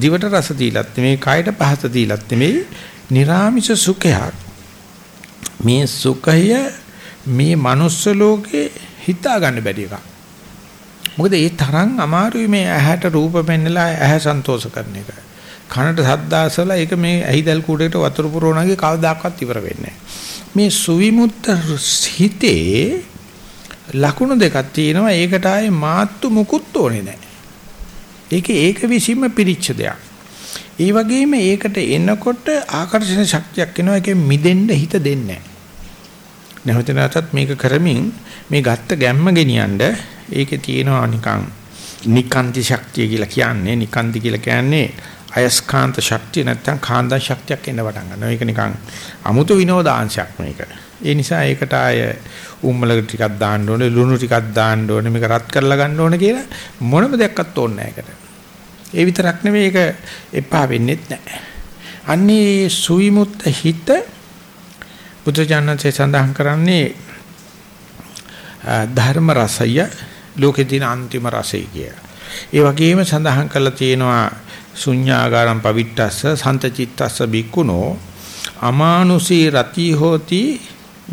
දිවට රස දීලත් නෙවෙයි, කයට පහස දීලත් නෙවෙයි, निराமிෂ සුඛයක්. මේ සුඛය මේ manuss ලෝකේ හිතා ගන්න බැරි එකක්. මොකද ඒ තරම් අමාරුයි මේ ඇහැට රූප පෙන්නලා ඇහැ සන්තෝෂ කරන එක. කනට සද්දාසලා ඒක මේ ඇහිදල් කූඩේට වතුර පුරවනගේ කවදාකවත් ඉවර වෙන්නේ මේ සුවිමුත්ත හිතේ ලකුණු දෙකක් තියෙනවා ඒකට ආයේ මාත්තු මුකුත් ඕනේ නැහැ. ඒක ඒක විසීම පිරිච්ච දෙයක්. ඒ වගේම ඒකට එනකොට ආකර්ෂණ ශක්තියක් එනවා ඒකෙන් මිදෙන්න හිත දෙන්නේ නැහැ. නැවත නැවතත් මේක කරමින් මේ ගත්ත ගැම්ම ගෙනියනද ඒකේ තියෙනවා නිකන් නිකාන්ති ශක්තිය කියලා කියන්නේ නිකාන්ති කියලා කියන්නේ අයස්කාන්ත ශක්තිය නැත්තම් කාන්දා ශක්තියක් එන්න පටන් ගන්නවා. මේක නිකන් අමුතු විනෝදාංශයක් මේක. ඒ නිසා ඒකට ආය උම්මල ටිකක් දාන්න ඕනේ, ලුණු ටිකක් දාන්න ඕනේ, මේක රත් කරලා ගන්න ඕනේ කියලා මොනම දෙයක්වත් ඕනේ නැහැ ඒකට. ඒ විතරක් නෙවෙයි ඒක එපා වෙන්නේත් නැහැ. අන්නේ සුවිමුත් හිත බුදුජානකසේ සඳහන් කරන්නේ ධර්ම රසය ලෝකේ තියෙන අන්තිම රසය කිය. ඒ වගේම සඳහන් කරලා තියෙනවා ශුඤ්ඤාගාරම් පවිට්ටස්ස සන්තචිත්තස්ස බික්කුණෝ අමානුෂී රති හෝති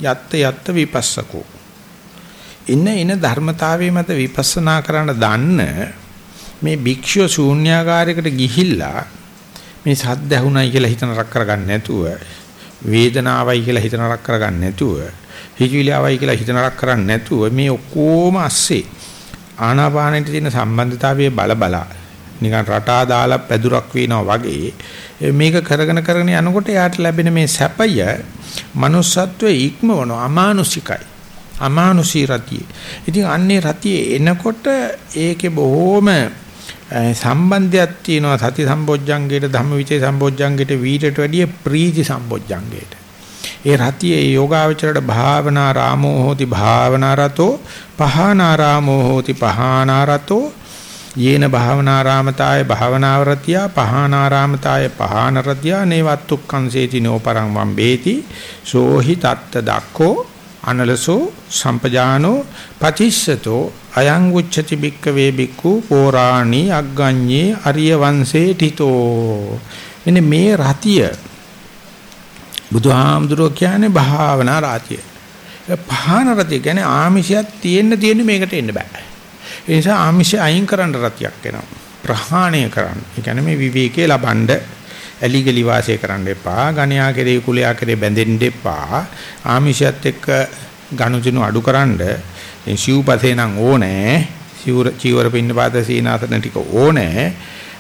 යත්ත යත්ත විපස්සකෝ ඉන්න ඉන ධර්මතාවයේ මත විපස්සනා කරන්න දන්න මේ භික්ෂුව ශූන්‍යාකාරයකට ගිහිල්ලා මේ සද්ද ඇහුණයි කියලා හිතන රක් කරගන්න නැතුව වේදනාවයි කියලා හිතන රක් කරගන්න නැතුව හිතවිලියවයි කියලා හිතන රක් කරන්නේ නැතුව මේ ඔක්කොම ඇස්සේ ආනාපානෙට තියෙන සම්බන්ධතාවයේ බල බලා නිකන් රටා දාලා පැදුරක් වෙනවා වගේ මේක කරගෙන කරගෙන යනකොට යාට ලැබෙන මේ සැපය manussත්වයේ ඉක්මවන අමානුෂිකයි අමානුෂී රතිය. ඉතින් අන්නේ රතිය එනකොට ඒකේ බොහොම සම්බන්ධයක් තියෙනවා සති සම්බොජ්ජංගේට ධම්මවිචේ සම්බොජ්ජංගේට වීරට වැඩිය ප්‍රීති සම්බොජ්ජංගේට. ඒ රතිය ඒ යෝගාවචරයට භාවනා රාමෝ හෝති භාවනා රතෝ පහනා රාමෝ හෝති පහනා රතෝ යේන භාවනාරාමතාය භාවනාවරතිය පහනාරාමතාය පහනරතිය නේවත්තුක්ඛංසේති නෝපරං වම්බේති සෝහි තත්ත දක්ඛෝ අනලසෝ සම්පජානෝ පතිස්සතෝ අයං උච්චති බික්කවේ බික්කු පෝරාණී අග්ගඤ්ඤේ අරිය වංශේ තිතෝ මෙන්න මේ රතිය බුදුහාමුදුරුවෝ කියන්නේ භාවනා රාතිය පහන රතිය කියන්නේ ආමිෂයක් තියෙන්න තියෙන්න මේකට එන්න බෑ ඒ නිසා ආමිෂ අයින් කරන්න රතියක් එනවා. ප්‍රහාණය කරන්න. ඒ කියන්නේ මේ විවේකයේ ලබනද ඇලිගලි වාසය කරන්න එපා. ගණ්‍යා කෙරේ කුලයා කෙරේ බැඳෙන්න එපා. ආමිෂයත් එක්ක ගනුදෙනු අඩුකරනද මේ සිව්පසේ නම් ඕනේ. සිවුර චීවර පින්න පාද සීනාසන ටික ඕනේ.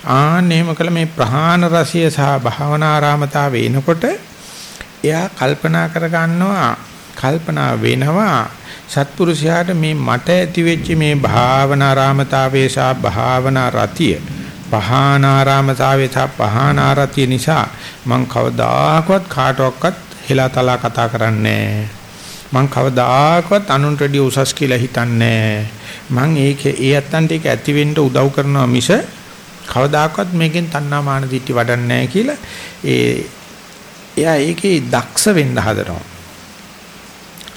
ආන්න එහෙම කළ මේ ප්‍රහාණ රසය සහ භාවනාරාමතාව වෙනකොට එයා කල්පනා කර ගන්නවා කල්පනා වෙනවා සත්පුරුෂයාට මේ මට ඇති වෙච්ච මේ භාවනාරාමතාවේ සහ භාවනා රතිය පහානාරාමතාවේ සහ පහානාරතිය නිසා මං කවදාකවත් කාටවත් හෙලා තලා කතා කරන්නේ මං කවදාකවත් අනුන්ට වඩා උසස් කියලා හිතන්නේ මං ඒකේ ඒ අත්තන්ට ඒක ඇති වෙන්න උදව් කරනවා මිස කවදාකවත් මේකෙන් තණ්හා මාන දිටි වඩන්නේ කියලා ඒ එයා ඒකේ දක්ෂ වෙන්න හදනවා.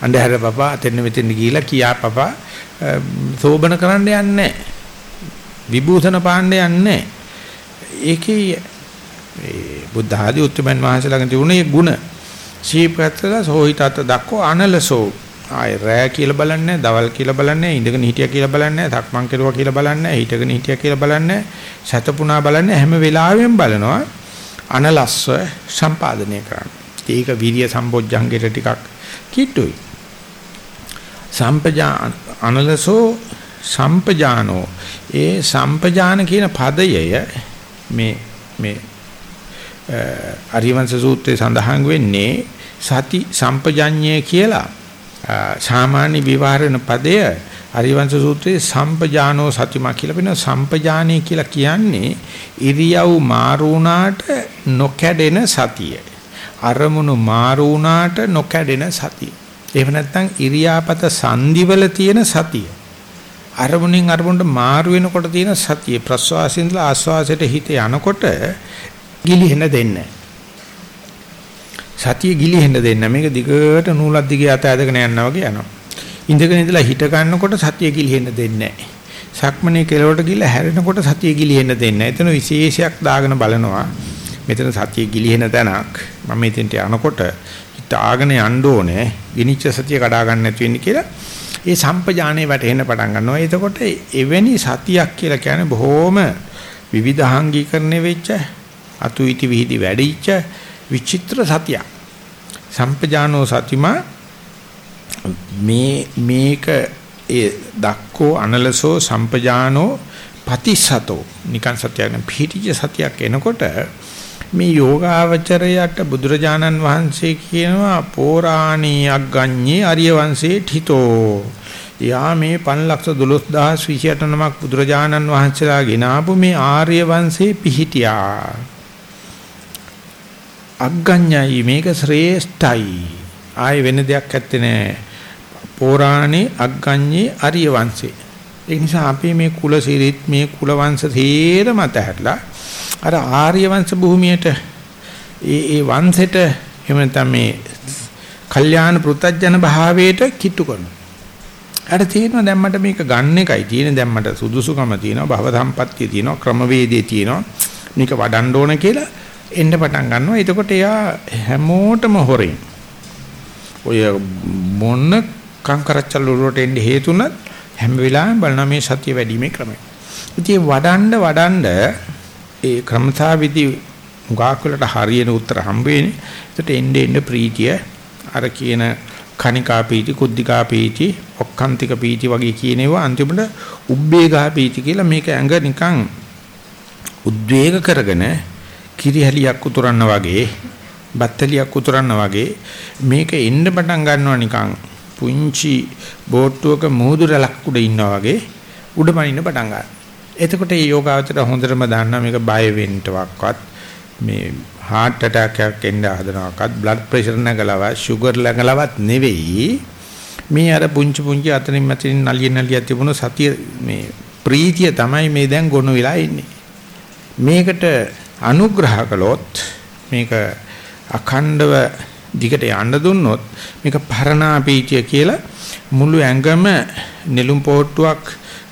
අන්ධහැර පපා අතෙන් මෙතෙන් ගිහිලා කියා පපා සෝබන කරන්න යන්නේ විභූෂණ පාණ්ඩ යන්නේ ඒකේ ඒ බුද්ධ ආදී උත්තරමන් වහන්සේ ළඟ තිබුණේ ಗುಣ. සීපත්ලා සෝහිතත දක්කෝ අනලසෝ ආය රෑ කියලා බලන්නේ දවල් කියලා බලන්නේ ඉඳගෙන හිටියා කියලා බලන්නේ සක්මන් කෙරුවා කියලා බලන්නේ හිටගෙන හිටියා කියලා බලන්නේ සතපුණා බලන්නේ හැම වෙලාවෙම බලනවා අනලස්ව සම්පාදනය කරන්න. ඒක විරිය සම්බොජ්ජංගෙට ටිකක් කිට්ටුයි. සම්පජාන අනලසෝ සම්පජානෝ ඒ සම්පජාන කියන පදය මේ මේ අරිවංශ සූත්‍රයේ සඳහන් වෙන්නේ සති සම්පජඤ්ඤය කියලා. සාමාන්‍ය විවරණ පදය අරිවංශ සූත්‍රයේ සම්පජානෝ සතිමා කියලා වෙන සම්පජානේ කියලා කියන්නේ ඉරියව් මාරුණාට නොකැඩෙන සතිය. අරමුණු මාරුණාට නොකැඩෙන සතිය. එහෙම නැත්නම් ඉරියාපත සංදිවල තියෙන සතිය. අරමුණෙන් අරමුණට මාරු වෙනකොට තියෙන සතිය. ප්‍රස්වාසයෙන් ඉඳලා ආස්වාසයට හිත යනකොට ගිලිහෙන්න දෙන්නේ සතිය ගිලිහෙන්න දෙන්න මේක දිගට නූලක් දිගේ අත ඇදගෙන යනවා වගේ යනවා. ඉඳගෙන ඉඳලා හිට ගන්නකොට සතිය ගිලිහෙන්න දෙන්නේ නැහැ. සක්මනේ කෙලවට ගිහලා හැරෙනකොට සතිය ගිලිහෙන්න දෙන්නේ නැහැ. එතන විශේෂයක් දාගෙන බලනවා. මෙතන සතිය ගිලිහෙන තැනක් මම මෙතෙන්ට යනකොට හිතාගෙන යන්න ඕනේ ගිනිච්ච සතිය කඩා ගන්න නැති වෙන්නේ කියලා ඒ සම්පජානේ වැටෙන්න පටන් ගන්නවා. එතකොට එවැනි සතියක් කියලා කියන්නේ බොහොම විවිධාංගීකරණය වෙච්ච අතු ඉති විහිදි වැඩිච්ච විචිත්‍ර සතියක්. සම්පජානෝ සතිමා මේ මේක ඒ දක්කෝ අනලසෝ සම්පජානෝ පතිසතෝ නිකන් සතියක් පිටිජ සතියක් එනකොට මේ යෝගාවචරයට බුදුරජාණන් වහන්සේ කියනවා පෝරාණීයක් ගඤ්ඤේ ආර්ය වංශේ ඨිතෝ. යා මේ 512028 නමක් බුදුරජාණන් වහන්සේලා ගෙනාවු මේ ආර්ය වංශේ පිහිටියා. අග්ගඤ්ඤයි මේක ශ්‍රේෂ්ඨයි. ආයේ වෙන දෙයක් ඇත්තේ නෑ. පෝරාණේ අග්ගඤ්ඤේ ආර්ය වංශේ. ඒ නිසා අපි මේ කුල සිරිත් මේ කුල වංශ තේරම අතහැරලා අර ආර්ය වංශ භූමියට ඒ ඒ වංශෙට එහෙම නැත්නම් මේ කල්යාණ පෘතජන භාවයට කිට්ටු කරනවා. අර තියෙනවා දැන් මට මේක ගන්න එකයි තියෙන්නේ දැන් මට සුදුසුකම තියෙනවා භව සම්පත්තිය තියෙනවා ක්‍රමවේදයේ තියෙනවා මේක වඩන්න ඕන කියලා එන්න පටන් ගන්නවා. එතකොට එයා හැමෝටම හොරෙන් ඔය මොන කංකරච්චල් වලට එන්න හේතුණත් හැම වෙලාවෙම බලනවා මේ සතිය වැඩිීමේ ක්‍රමය. ඉතින් වඩන්න වඩන්න ඒ ක්‍රමතා විදි උගාක් වලට හරියන උත්තර හම්බ වෙන්නේ. ඒකට එන්න එන්න ප්‍රීතිය අර කියන කණිකා පීති, කුද්ධිකා පීති, ඔක්කාන්තික පීති වගේ කියන ඒවා අන්තිමට උබ්බේගා පීති කියලා මේක ඇඟ නිකන් උද්වේග කරගෙන කිරිහැලියක් උතුරන්න වගේ, බත්තලියක් උතුරන්න වගේ මේක එන්න පටන් ගන්නවා නිකන් පුංචි බෝට්ටුවක මුහුදු රැලක් උඩ ඉන්නා වගේ උඩ පනින්න පටන් ගන්නවා. එතකොට මේ යෝගාවචර හොඳටම දන්නා මේක බය වෙන්නවක්වත් මේ heart attack එකක් එන්න හදනවක්වත් blood pressure නැගලවත් sugar නැගලවත් නෙවෙයි මේ අර පුංචි පුංචි අතනින් මතින් නලිය නලිය තිබුණු සතිය මේ ප්‍රීතිය තමයි මේ දැන් ගොනු වෙලා ඉන්නේ මේකට අනුග්‍රහ කළොත් මේක අඛණ්ඩව දිගට යන්න දුන්නොත් මේක පරණාපීතිය කියලා මුළු ඇඟම නෙළුම් පොට්ටුවක්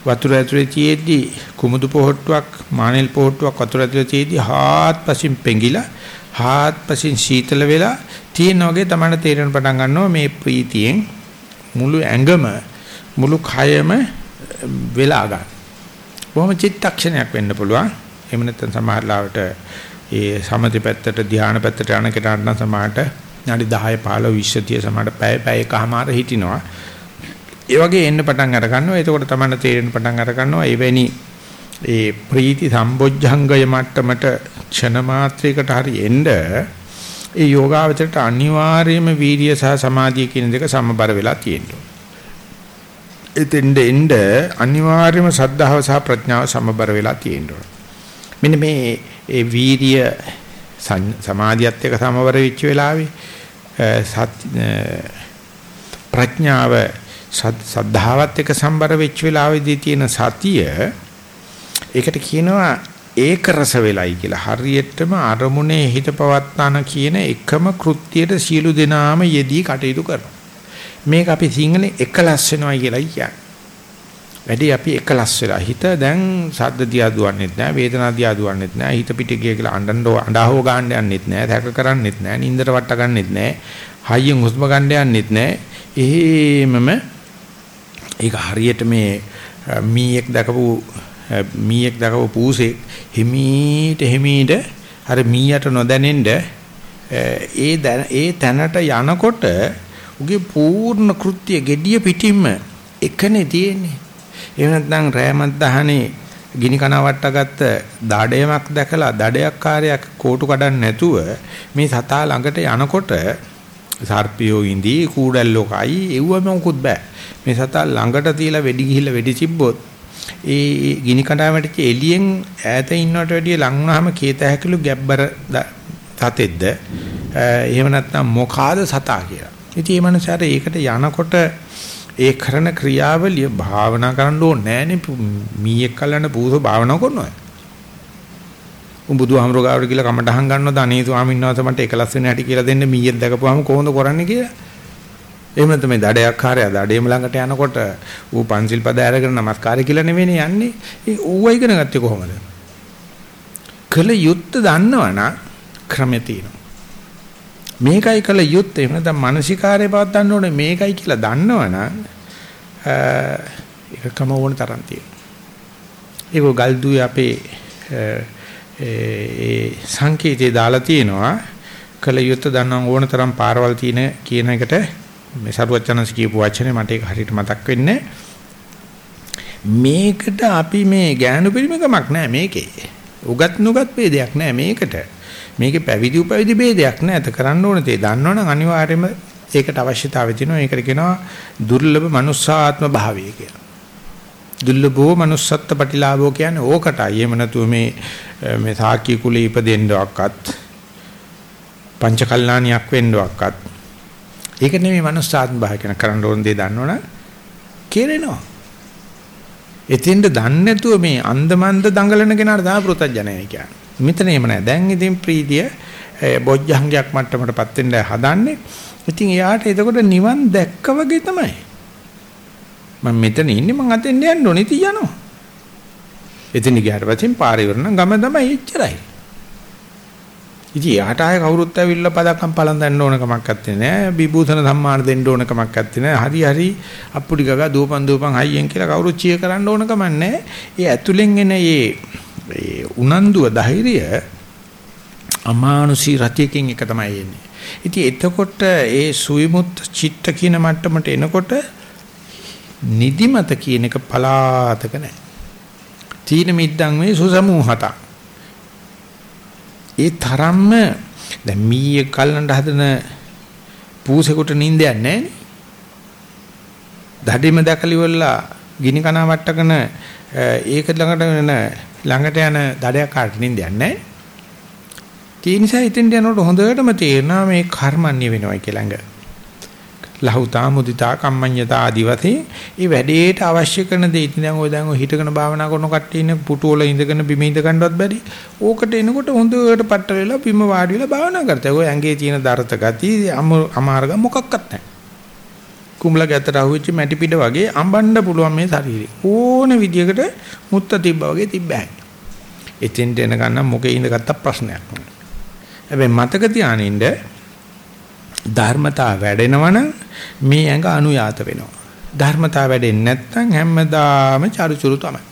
වතුර ඇතුලේ තියේදී කුමුදු පොට්ටුවක් මානෙල් පොට්ටුවක් වතුර ඇතුලේ තියේදී හාත්පසින් පෙඟිලා හාත්පසින් සීතල වෙලා තියෙන වගේ තමයි තේරෙන පටන් ගන්නවා මේ ප්‍රීතියෙන් මුළු ඇඟම මුළු කයම වෙලා ගන්න. බොහොම චිත්තක්ෂණයක් වෙන්න පුළුවන්. එහෙම නැත්නම් සමහර ලාවට ඒ සමථ පැත්තට ධානා පැත්තට යන කෙනාට නම් සමහරට විනාඩි 10 15 20 30 සමහරට පැය පැය එකමාර හිටිනවා. ඒ වගේ එන්න පටන් අර ගන්නවා. එතකොට තමයි තේරෙන්න පටන් අර ගන්නවා. එවැනි ඒ ප්‍රීති සම්බොජ්ජංගය මට්ටමට ක්ෂණ මාත්‍රයකට හරි එන්න ඒ යෝගාවචරයට අනිවාර්යයෙන්ම වීර්ය සහ සමාධිය කියන දෙක සමබර වෙලා තියෙනවා. එතෙන්ද එන්න අනිවාර්යයෙන්ම සද්ධාව සහ ප්‍රඥාව සමබර වෙලා තියෙනවා. මෙන්න මේ ඒ වීර්ය සමාධියත් එක්ක සමවර වෙච්ච වෙලාවේ ප්‍රඥාව සද්ධාවත් එක්ක සම්බර වෙච්ච වෙලාවේදී තියෙන සතිය ඒකට කියනවා ඒක රස වෙලයි කියලා. හරියටම අරමුණේ හිත පවත්තාන කියන එකම කෘත්‍යයට සියලු දෙනාම යෙදී කටයුතු කරනවා. මේක අපි සිංහලෙන් එකලස් වෙනවා කියලායි කියන්නේ. වැඩි අපි එකලස් වෙලා. හිත දැන් සද්ද දිහා දුවන්නෙත් නැහැ වේදනා දිහා දුවන්නෙත් නැහැ හිත පිට ගිය කියලා අඬන්න අඬහව ගන්න යන්නෙත් නැහැ දැක කරන්නෙත් නැහැ නින්දර වට ගන්නෙත් නැහැ හයියෙන් හුස්ම ගන්න යන්නෙත් නැහැ එහෙමම ඒක හරියට මේ මීයක් දැකපු මීයක් දැකපු පූසෙක් හිමීට හිමීට අර මීයට නොදැනෙන්න ඒ ඒ තැනට යනකොට උගේ පූර්ණ කෘත්‍ය gediya පිටින්ම එකනේ තියෙන්නේ. එහෙම නැත්නම් රෑමත් දහනේ ගිනි කන වට්ටගත්ත දඩයමක් දැකලා දඩයක්කාරයක් කෝටු කඩන්න නැතුව මේ සතා ළඟට යනකොට සර්පියෝ ඉඳි කූඩල්ලෝ කයි එව්වම මොකුත් බෑ මේ සතා ළඟට තියලා වෙඩි ගිහිල්ලා වෙඩි තිබ්බොත් ඒ ගිනි කණ්ඩායම වැටිච්ච එළියෙන් ඈත ඉන්නවට වැඩිය ලං වුණාම කේත හැකලු ගැබ්බර සතෙක්ද එහෙම නැත්නම් මොකාද සතා කියලා. ඉතින් මේ මනසට ඒකට යනකොට ඒ කරන ක්‍රියාවලිය භාවනා කරන්න ඕනේ නෑනේ මීයක් කල්ලන්න පූස භාවනා කරනවා. උඹ බුදුහාමරෝ ගාවට කියලා කමටහන් ගන්නවද අනේ ස්වාමීන් වහන්සේ මට එකලස් වෙන හැටි කියලා දෙන්න මීයක් දැකපුවාම කොහොමද කරන්නේ කියලා. එහෙම නැත්නම් මේ දඩයක් කාර්යය දඩේම ළඟට යනකොට ඌ පන්සිල් පද අරගෙන නමස්කාරය කියලා නෙවෙයිනේ යන්නේ. ඒ ඌව ඉගෙන ගත්තේ කොහොමද? කල යුත්ත දන්නවනම් ක්‍රමේ තියෙනවා. මේකයි කළ යුත්තේ. එහෙම නැත්නම් මානසිකාරය පවත් ගන්න ඕනේ මේකයි කියලා දන්නවනම් ඒකකම ඕන තරම් තියෙනවා. ඒක ගල්දුවේ අපේ ඒ සංකේතය දාලා තියෙනවා. කළ යුත්තේ දන්නව ඕන තරම් පාරවල් තියෙන කියන එකට මේ සරුවචනස් කියපු වචනේ මට ඒක හරියට මතක් වෙන්නේ මේකට අපි මේ ඥාන පරිමකමක් නෑ මේකේ. උගත් නුගත් ભેදයක් නෑ මේකට. මේකේ පැවිදි උපැවිදි ભેදයක් නැත කරන්න ඕන තේ දන්නවනම් අනිවාර්යයෙන්ම ඒකට අවශ්‍යතාවය තියෙනවා ඒකට කියනවා දුර්ලභ මනුස්සාත්ම භාවය කියලා. දුර්ලභෝ manussත්ත්ව ප්‍රතිලාභෝ කියන්නේ ඕකටයි. එහෙම නැතුව මේ මේ සාක්‍ය කුලේ ඉපදෙන්නවක්වත් පංචකල්ලාණියක් වෙන්නවක්වත් ඒක නෙමෙයි manussාත්ම භාවය කියන කරන්න ඕන දේ දන්නවනම් කෙරෙනවා. එතෙන්ද දන්නේ නැතුව මේ අන්දමන්ද දඟලන කෙනාට තමයි පෘතජනයයි කියන්නේ. මෙතන එහෙම නැහැ. දැන් ඉතින් ප්‍රීතිය බොජ්ජංගයක් මට්ටමටපත් වෙන්න හදන්නේ. ඉතින් එයාට එතකොට නිවන් දැක්ක වගේ තමයි. මම මෙතන ඉන්නේ මං අතෙන් යන්න ඕනේ ඉතින් යනවා. එතන ගියාට පස්සේ පාරේ ඉවරන ගම තමයි එච්චරයි. ඉතින් යාට ආය කවුරුත් ඇවිල්ලා පදක්කම් පලඳන්න ඕන කමක් නැත්තේ නෑ. විභූෂණ සම්මාන දෙන්න ඕන කමක් නැත්තේ නෑ. හරි හරි අප්පුඩි ගගා දූපන් දූපන් හයියෙන් කියලා කවුරුත් චිය කරන්න ඕන කමක් නෑ. ඒ ඇතුලෙන් එන මේ ඒ උනන්දුව ධෛර්යය අමානුෂී රතියකින් එක තමයි එන්නේ. ඉතින් එතකොට ඒ සුවිමුත් චිත්ත කියන මට්ටමට එනකොට නිදිමත කියන එක පලාතක නැහැ. තීන මිද්දන් මේ සුසමූහත. ඒ තරම්ම දැන් මීයේ කල්ලන්ට හදන පූසෙකුට නිින්දයක් නැහැ නේ. දඩේම දැකලිවලා ගිනි කන වට්ටකන ඒක ළඟට වෙන ළඟට යන දඩයක් කාට නින්දයක් නැහැ. ඒ නිසා ඉතින් යනකොට හොඳටම තේරෙනවා මේ කර්මන්නේ වෙනවයි කියලා ළඟ. ලහුතා මුදිතා කම්මඤ්ඤතා ආදි වශයෙන් මේ වැඩේට අවශ්‍ය කරන දේ ඉතින් දැන් ඔය දැන් ඔය හිටගෙන භාවනා කරන කට්ටිය ඉන්නේ පුටු වල ඉඳගෙන බිම ඉඳ ගන්නවත් බැරි. ඕකට එනකොට හොඳට පට්ට වෙලා බිම වාඩි වෙලා භාවනා කරතේ. ඔය ඇඟේ තියෙන දරත ගති අමාර්ග මොකක්වත් නැහැ. කුඹල ගැතට අහුවෙච්ච මැටි පිට වගේ අඹන්න පුළුවන් මේ ශරීරය. ඕන විදියකට මුත්ත තිබ්බා වගේ තිබ්බෑ. එතෙන්ට එන ගන්න මොකේ ඉඳගත්ත ප්‍රශ්නයක් නෙවෙයි. හැබැයි මතක තියානින්න ධර්මතා වැඩෙනවනම් මේ ඇඟ අනුයාත වෙනවා. ධර්මතා වැඩෙන්නේ නැත්නම් හැමදාම චරුචරු තමයි.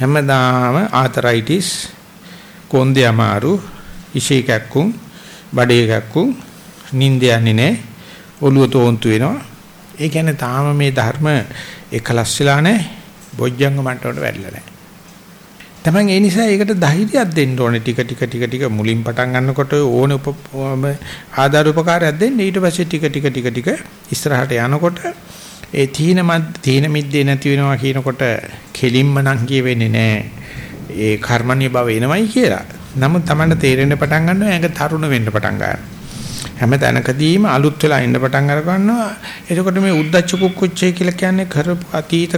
හැමදාම ආතරයිටිස් කොන්දේ අමාරු ඉෂේ කැක්කුම් බඩේ කැක්කුම් නිින්ද යන්නේ නැහැ ඔළුව තෝන්තු වෙනවා. ඒ කියන්නේ තාම මේ ධර්ම එකලස් වෙලා නැහැ. බොජ්ජංග මට්ටමට වැඩිලා නැහැ. තමන් ඒ නිසා ඒකට ධෛර්යයක් දෙන්න ඕනේ. ටික ටික ටික ටික මුලින් පටන් ගන්නකොට ඕන ආධාර උපකාරයක් දෙන්න. ඊට පස්සේ ටික ටික ටික ටික ඉස්සරහට යනකොට ඒ තීන මත් තීන මිද්දේ නැති වෙනවා කියනකොට කෙලින්ම නම් කියවෙන්නේ නැහැ. ඒ කර්මණීය බව එනවයි කියලා. නමුත් Tamanට තේරෙන්න පටන් ගන්නවා ඒක තරුණ වෙන්න පටන් ගන්නවා. හැම තැනකදීම අලුත් වෙලා ඉන්න පටන් අර ගන්නවා. එතකොට මේ උද්දච්ච කුක්කුච්චය කියලා කියන්නේ කරපු අතීත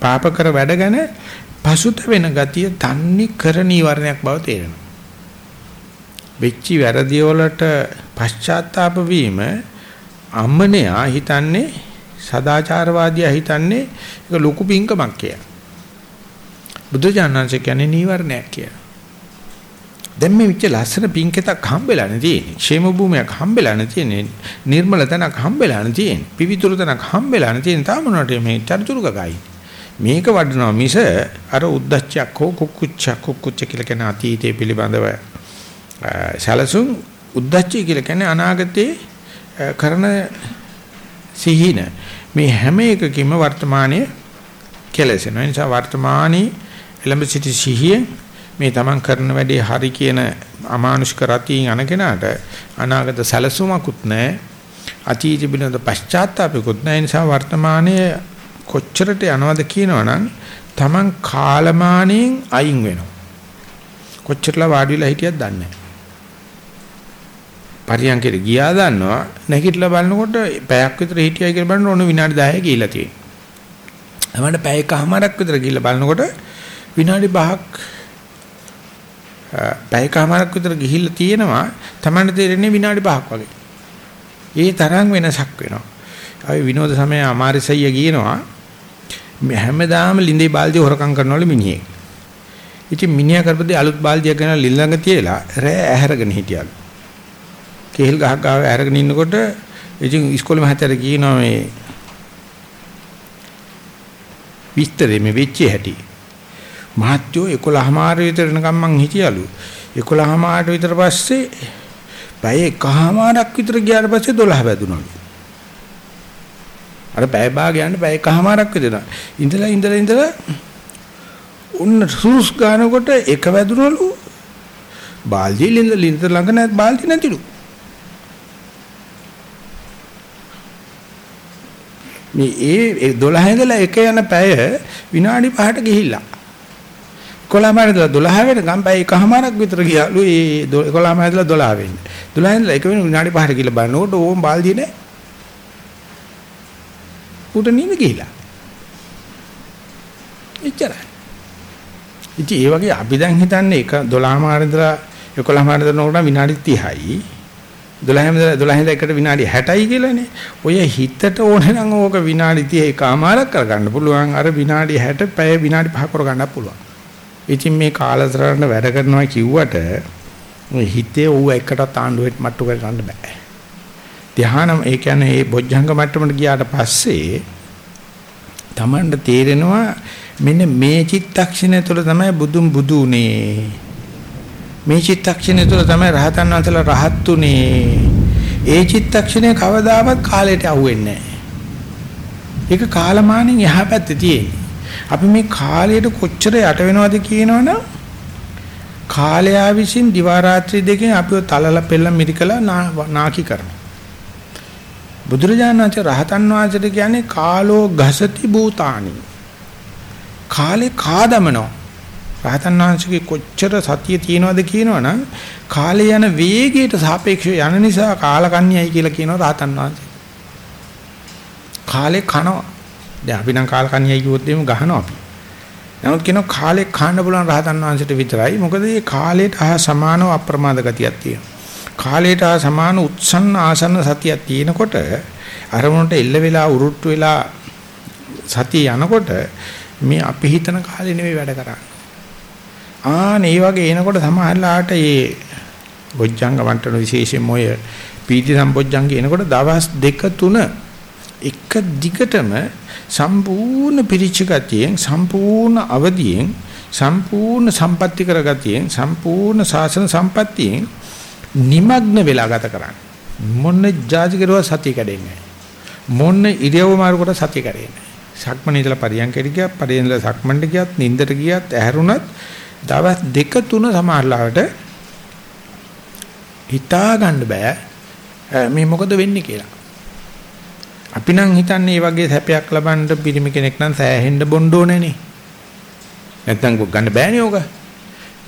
පාප කර වැඩ ගැන පසුත වෙන ගතිය තන්නේ කර නීවරණයක් බව තේරෙනවා. වෙච්චි වැරදි වලට පශ්චාත්තාප වීම අම්මනයා හිතන්නේ සදාචාරවාදියා හිතන්නේ ඒක ලොකු පිංකමක් කියලා. බුදු ජානනාංශ කියන්නේ නීවරණයක් කියලා. දැන් මේ විච්ච ලස්සන පිංකෙතක් හම්බෙලා නැතිනේ. ക്ഷേම භූමියක් හම්බෙලා නැතිනේ. නිර්මල තැනක් හම්බෙලා නැතිනේ. පිවිතුරු තැනක් හම්බෙලා නැතිනේ. තාම මොනවට මේ චරිචුරු ගගයි. මේක වඩනවා මිස අර උද්දච්චයක් හෝ කුක්කුච්චක් කුක්කුච්ච කියලා කියන අතීතයේ පිළිබඳව සැලසුම් උද්දච්චය කියලා කියන්නේ අනාගතේ කරන සිහින මේ හැම එකකින්ම වර්තමානයේ කෙලසෙන නිසා වර්තමානයේ එළඹ සිටි සිහිය මේ තමන් කරන වැඩේ හරි කියන අමානුෂික රතියින් අනගෙනාට අනාගත සැලසුමකුත් නැහැ අතීත පිළිබඳ පශ්චාත්තාපයකුත් නැහැ නිසා වර්තමානයේ කොච්චරට යනවද කියනවනම් Taman කාලමානයෙන් අයින් වෙනවා. කොච්චරලා වාඩි වෙලා හිටියද දන්නේ නැහැ. පරියන්කේ ගියා දන්නවා නැගිටලා බලනකොට පැයක් විතර හිටියයි කියලා බලනකොට ඕන විනාඩි 10 ගිහිලා තියෙනවා. එවන්න පැයකමාරක් විතර ගිහිල්ලා බලනකොට විනාඩි 5ක් පැයකමාරක් විතර ගිහිල්ලා තියෙනවා. Tamanට තේරෙන්නේ විනාඩි 5ක් වගේ. ඒ තරම් වෙනසක් වෙනවා. ආයි විනෝද සමය අමාරිසయ్య කියනවා හැමදාම ලිඳේ බාල්දිය හොරකම් කරනවලු මිනිහෙක්. ඉතින් මිනිහා කරපදී අලුත් බාල්දියක් ගෙන ලිල්ලඟ තියලා රෑ ඇහැරගෙන හිටියලු. කේල් ගහක් ගාව ඇහැරගෙන ඉන්නකොට ඉතින් ඉස්කෝලේ මහත්තයාට කියනවා මේ විස්තරේ මේ වෙච්ච හැටි. මහත්යෝ 11මාර විතර එනකම් මං හිටියලු. 11මාරට විතර පස්සේ පැය එකමාරක් විතර ගියාට පස්සේ 12 වැදුනලු. අර පැය භාග යන්න පැය එකමාරක් විතර. ඉඳලා ඉඳලා ඉඳලා උන්න සුරුස් ගන්නකොට එක වැදුනලු බාල්දිය ලින්ද ලින්ද ළඟ නැත් බාල්දි නැතිලු. මේ ඒ 12 ඉඳලා එක යන පැය විනාඩි 5ට ගිහිල්ලා 11 ඉඳලා 12 වෙනකම් පැය එකමාරක් විතර ගියාලු ඒ 11 ඉඳලා 12 වෙන්නේ 12 ඉඳලා එක වෙන විනාඩි 5ට ගිහලා බලනකොට ඕම් බාල්දිය නෑ ඌට නිින්ද ගිහිලා. එච්චරයි. ඉතින් ඒ වගේ අපි දැන් හිතන්නේ එක 12 මාර ඉඳලා 11 මාර ඉඳලා විනාඩි 30යි 12 ඉඳලා 12 ඉඳලා එකට විනාඩි 60යි කියලානේ. ඔය හිතට ඕනේ නම් ඕක විනාඩි 30 එකමාරක් කරගන්න පුළුවන්. අර විනාඩි 60 පැය විනාඩි 5 කරගන්නත් පුළුවන්. ඉතින් මේ කාලසටහන වැඩ කරනවා කිව්වට ඔය හිතේ ඌ එකටත් ආණ්ඩුවෙත් මට්ටු කරගන්න බෑ. ධ්‍යාන ඒ කියන්නේ මේ බොජ්ජංග මට්ටමට ගියාට පස්සේ Tamanට තේරෙනවා මෙන්න මේ චිත්තක්ෂණය තුළ තමයි බුදුන් බුදු උනේ. මේ චිත්තක්ෂණය තුළ තමයි රහතන් වහන්සේලා රහත් උනේ. ඒ චිත්තක්ෂණය කවදාවත් කාලයට අහුවෙන්නේ නැහැ. ඒක කාලමානින් එහා පැත්තේ තියෙන්නේ. අපි මේ කාලයට කොච්චර යට වෙනවද කියනවනම් කාලයා විසින් දිවා රාත්‍රී දෙකෙන් අපිව තලල පෙළ මිරිකලා නාකි කරනවා. බුදුරජාණන් වහන්සේ රහතන් වහන්සේට කියන්නේ කාලෝ ගසති භූතානි. කාලේ කාදමනෝ. රහතන් වහන්සේගේ කොච්චර සතිය තියෙනවද කියනවනම් කාලේ යන වේගයට සාපේක්ෂව යන නිසා කාලකන්‍යයි කියලා කියනවා රහතන් වහන්සේ. කාලේ කනවා. දැන් අපි නම් කාලකන්‍යයි කිව්වොත් එimhe ගහනවා අපි. නමුත් කියනවා කාලේ කන්න පුළුවන් රහතන් වහන්සේට විතරයි. මොකද මේ කාලයට ආ සමානව අප්‍රමාද ගතියක් තියෙනවා. කාලයට ආ සමාන උත්සන්න ආසන්න සතියක් තියෙනකොට අරමුණට එල්ල වෙලා උරුට්ටු වෙලා සතිය යනකොට මේ අපි හිතන කාලේ නෙවෙයි වැඩ කරන්නේ. ආ මේ වගේ එනකොට සමහරලාට මේ බොජ්ජංග වන්ටන විශේෂයෙන්ම ඔය පීති සම්බොජ්ජංග එනකොට දවස් දෙක තුන එක දිගටම සම්පූර්ණ පිරිච්ච ගතියෙන් සම්පූර්ණ අවදියෙන් සම්පූර්ණ සම්පත්‍ති කරගතියෙන් සම්පූර්ණ සාසන සම්පත්තියෙන් নিমগ্ন වෙලා ගත කරන්නේ. මොන જાති කරුවා සතිය කැඩෙන්නේ මොන ඉරියව්ව මාරු කොට සතිය කැඩෙන්නේ සක්මණේ ඉඳලා පරියන්කයට ගියත් පරියන් ඉඳලා සක්මණට ගියත් නින්දට ගියත් ඇහැරුණත් දවස් දෙක තුන සමහරලාට හිතා ගන්න බෑ. මේ මොකද වෙන්නේ? කියලා. අපි නම් හිතන්නේ මේ වගේ සැපයක් ලබන්න පිරිමි කෙනෙක් නම් සෑහෙන්න බොන්න ඕනේනේ. නැත්තම් ගන්න බෑනේ ඕක.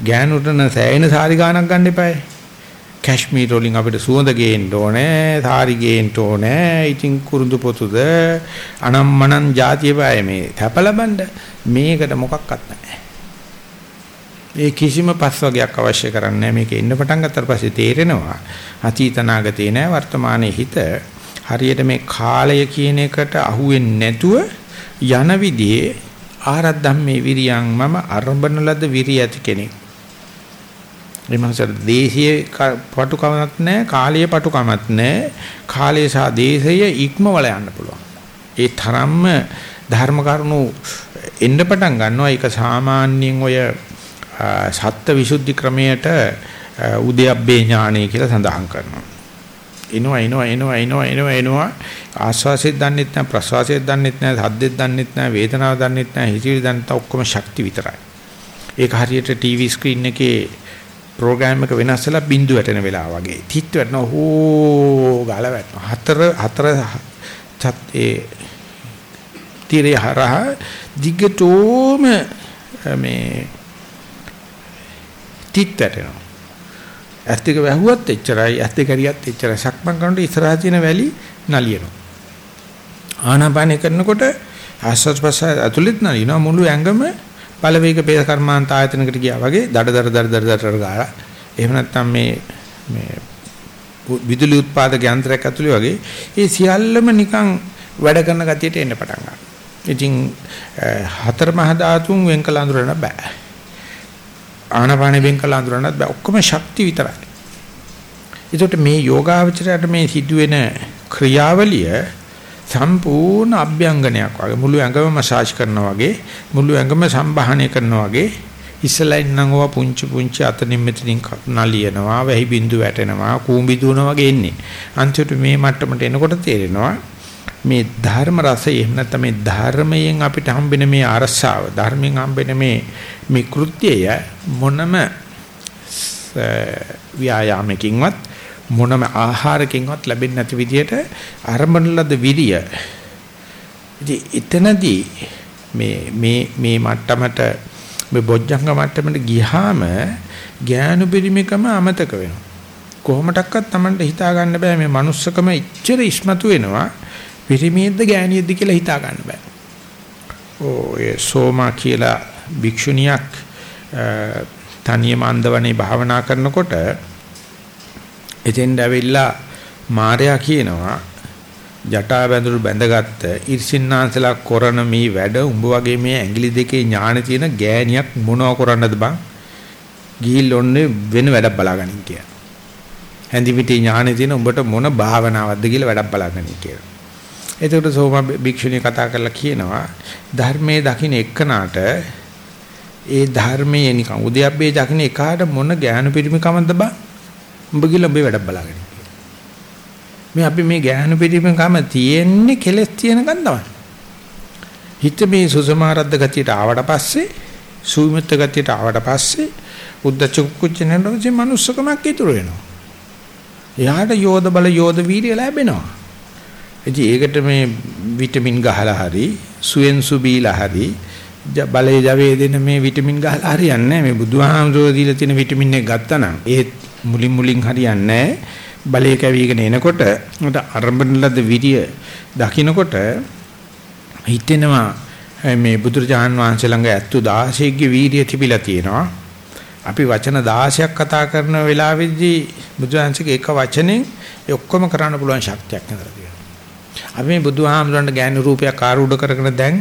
ගෑනුට නම් සෑහෙන සාරි ගාණක් ගන්න එපායි. කැශ්මීර වලින් අපිට සුවඳ ගේන්න ඕනේ, සාරි ගේන්න ඕනේ. ඉතින් kurudu potuද අනම්මනම් જાතිය බය මේ තැප ලබන්න මේකට මොකක්වත් නැහැ. ඒ කිසිම පස් වගේක් අවශ්‍ය කරන්නේ මේක ඉන්න පටන් ගත්තට පස්සේ තේරෙනවා අතීතනාගතේ නෑ වර්තමානයේ හිත හරියට මේ කාලය කියන එකට අහුවෙන්නේ නැතුව යන විදිහේ ආරද්ධම්මේ විරියං මම අරඹන ලද විරිය ඇති කෙනෙක්. මේ මාසර දේශීය පටුකමක් නැහැ කාලීය පටුකමක් නැහැ කාලය සහ දේශය ඉක්මවල යන්න පුළුවන්. ඒ තරම්ම ධර්ම කරුණු එන්න පටන් ගන්නවා ඒක සාමාන්‍යයෙන් ඔය සත්ත්ව විසුද්ධි ක්‍රමයට උද්‍යප්පේ ඥානය කියලා සඳහන් කරනවා. එනවා එනවා එනවා එනවා එනවා එනවා ආස්වාසෙත් දන්නෙත් නැහැ ප්‍රසවාසෙත් දන්නෙත් නැහැ සද්දෙත් දන්නෙත් නැහැ වේදනාව දන්නෙත් නැහැ හිතිවිලි දන්නෙත් ඔක්කොම ශක්ති විතරයි. ඒක හරියට ටීවී ස්ක්‍රීන් එකේ ප්‍රෝග්‍රෑම් එක වෙනස් වෙලා බින්දු වැටෙන වෙලාව වගේ. තිත් වැටෙනවා හෝ ගාලා වැටෙනවා. හතර හතර චත් ඒ tire හරහා දිගටම මේ තිත් වැටෙනවා. ඇස් දෙක වැහුවත් එච්චරයි ඇස් දෙක කරියත් එච්චරයි සක්මන් කරනකොට ඉස්සරහා තියෙන වැලි නලියනවා ආනාපානය කරනකොට ආස්වාද ප්‍රසාර ඇතුළෙත් නලියනවා මුළු ඇඟම බලවේග පේස කර්මාන්ත ආයතනකට ගියා වගේ දඩ දඩ දඩ දඩ දඩ ගාලා එහෙම නැත්නම් මේ මේ විදුලි උත්පාදක යන්ත්‍රයක් ඇතුළේ වගේ ඒ සියල්ලම නිකන් වැඩ කරන ගතියට එන්න පටන් ගන්නවා. ඉතින් හතර මහ ධාතුන් වෙන් කළ අඳුරන්න බෑ. ආනපානෙ වෙන් කළ අඳුරන්නත් බෑ ඔක්කොම ශක්ති විතරයි. ඒකට මේ යෝගාවචරයට මේ සිදුවෙන ක්‍රියාවලිය සම්පූර්ණ අභ්‍යංගනයක් වගේ මුළු ඇඟම මසාජ් කරනවා වගේ මුළු ඇඟම සම්බාහනය කරනවා වගේ ඉස්සලා ඉන්නම් ඕවා පුංචි පුංචි අතනින් මෙතනින් නලියනවා වැහි බින්දු වැටෙනවා කූඹි දුවනවා වගේ එන්නේ අන්තිමට මේ මට්ටමට එනකොට තේරෙනවා මේ ධර්ම රසය එහෙම නැත්නම් මේ ධර්මයෙන් අපිට හම්බෙන මේ අරසාව ධර්මයෙන් හම්බෙන මේ මේ කෘත්‍යය මොනම ව්‍යායාමකින්වත් මොනම ආහාරකින්වත් ලැබෙන්නේ නැති විදිහට අරඹන ලද විරිය. ඉතින් එතනදී මේ මේ මේ මට්ටමට මේ බොජ්ජංග මට්ටමට ගියාම ඥාන පිරිමිකම අමතක වෙනවා. කොහොමඩක්වත් Tamanට හිතා ගන්න බෑ මේ manussකම ඉච්ඡර ඉස්මතු වෙනවා. පිරිමියෙක්ද ගෑණියෙක්ද කියලා හිතා ගන්න බෑ. ඔය සෝමා කියලා භික්ෂුණියක් තනියම අන්දවනේ භාවනා කරනකොට එතෙන්ද ඇවිල්ලා මාර්යා කියනවා ජටා බැඳුරු බැඳගත්ත ඉර්සින්නාන්සලා කරන මේ වැඩ උඹ වගේ මේ ඇඟිලි දෙකේ ඥාන තියෙන ගෑණියක් මොනව කරන්නද බං ගිහිල් ඔන්නේ වෙන වැඩක් බලාගනින් කියලා. හැඳි පිටේ ඥානෙ තියෙන උඹට මොන භාවනාවක්ද කියලා වැඩක් බලාගනින් කියලා. එතකොට සෝම භික්ෂුණිය කතා කරලා කියනවා ධර්මයේ දකින්න එක්කනාට ඒ ධර්මයේ නිකන් උද්‍යප්පේ දකින්න එකාට මොන ඥාන පිරිමිකමක්ද බං? උඹ කියලා උඹේ වැඩක් බලාගෙන මේ අපි මේ ඥාන පිරිමිකම තියෙන්නේ කෙලස් තියෙනකන් තමයි. හිත මේ සුසමාරද්ද ගතියට ආවට පස්සේ සූමිත ගතියට ආවට පස්සේ උද්දච්ච කුච්ච නේනොසේ manussකමක් ඉතුරු වෙනවා. එයාට යෝධ බල යෝධ වීර්ය ලැබෙනවා. ඉතින් ඒකට මේ විටමින් ගහලා හරි සුවෙන්සු බීලා හරි බලේ ජවයේ දෙන මේ විටමින් ගහලා හරියන්නේ නැහැ. මේ බුදුහාමුදුරුවෝ දීලා තියෙන විටමින් එක ගත්තා නම් ඒත් මුලින් මුලින් හරියන්නේ නැහැ. බලේ කැවිගෙන එනකොට උට අරඹන ලද විරිය දකින්නකොට හිතෙනවා මේ බුදුරජාන් වහන්සේ ළඟ ඇත්තු 16ගේ වීරිය තිබිලා තියෙනවා. අපි වචන 16ක් කතා කරන වෙලාවෙදී බුදුහන්සේගේ එක වචනෙන් ඒ ඔක්කොම කරන්න පුළුවන් ශක්තියක් නතර තියෙනවා. අපි මේ බුදුහාමුදුරන්ට ගෑනු රූපයක් ආරූඪ කරගෙන දැන්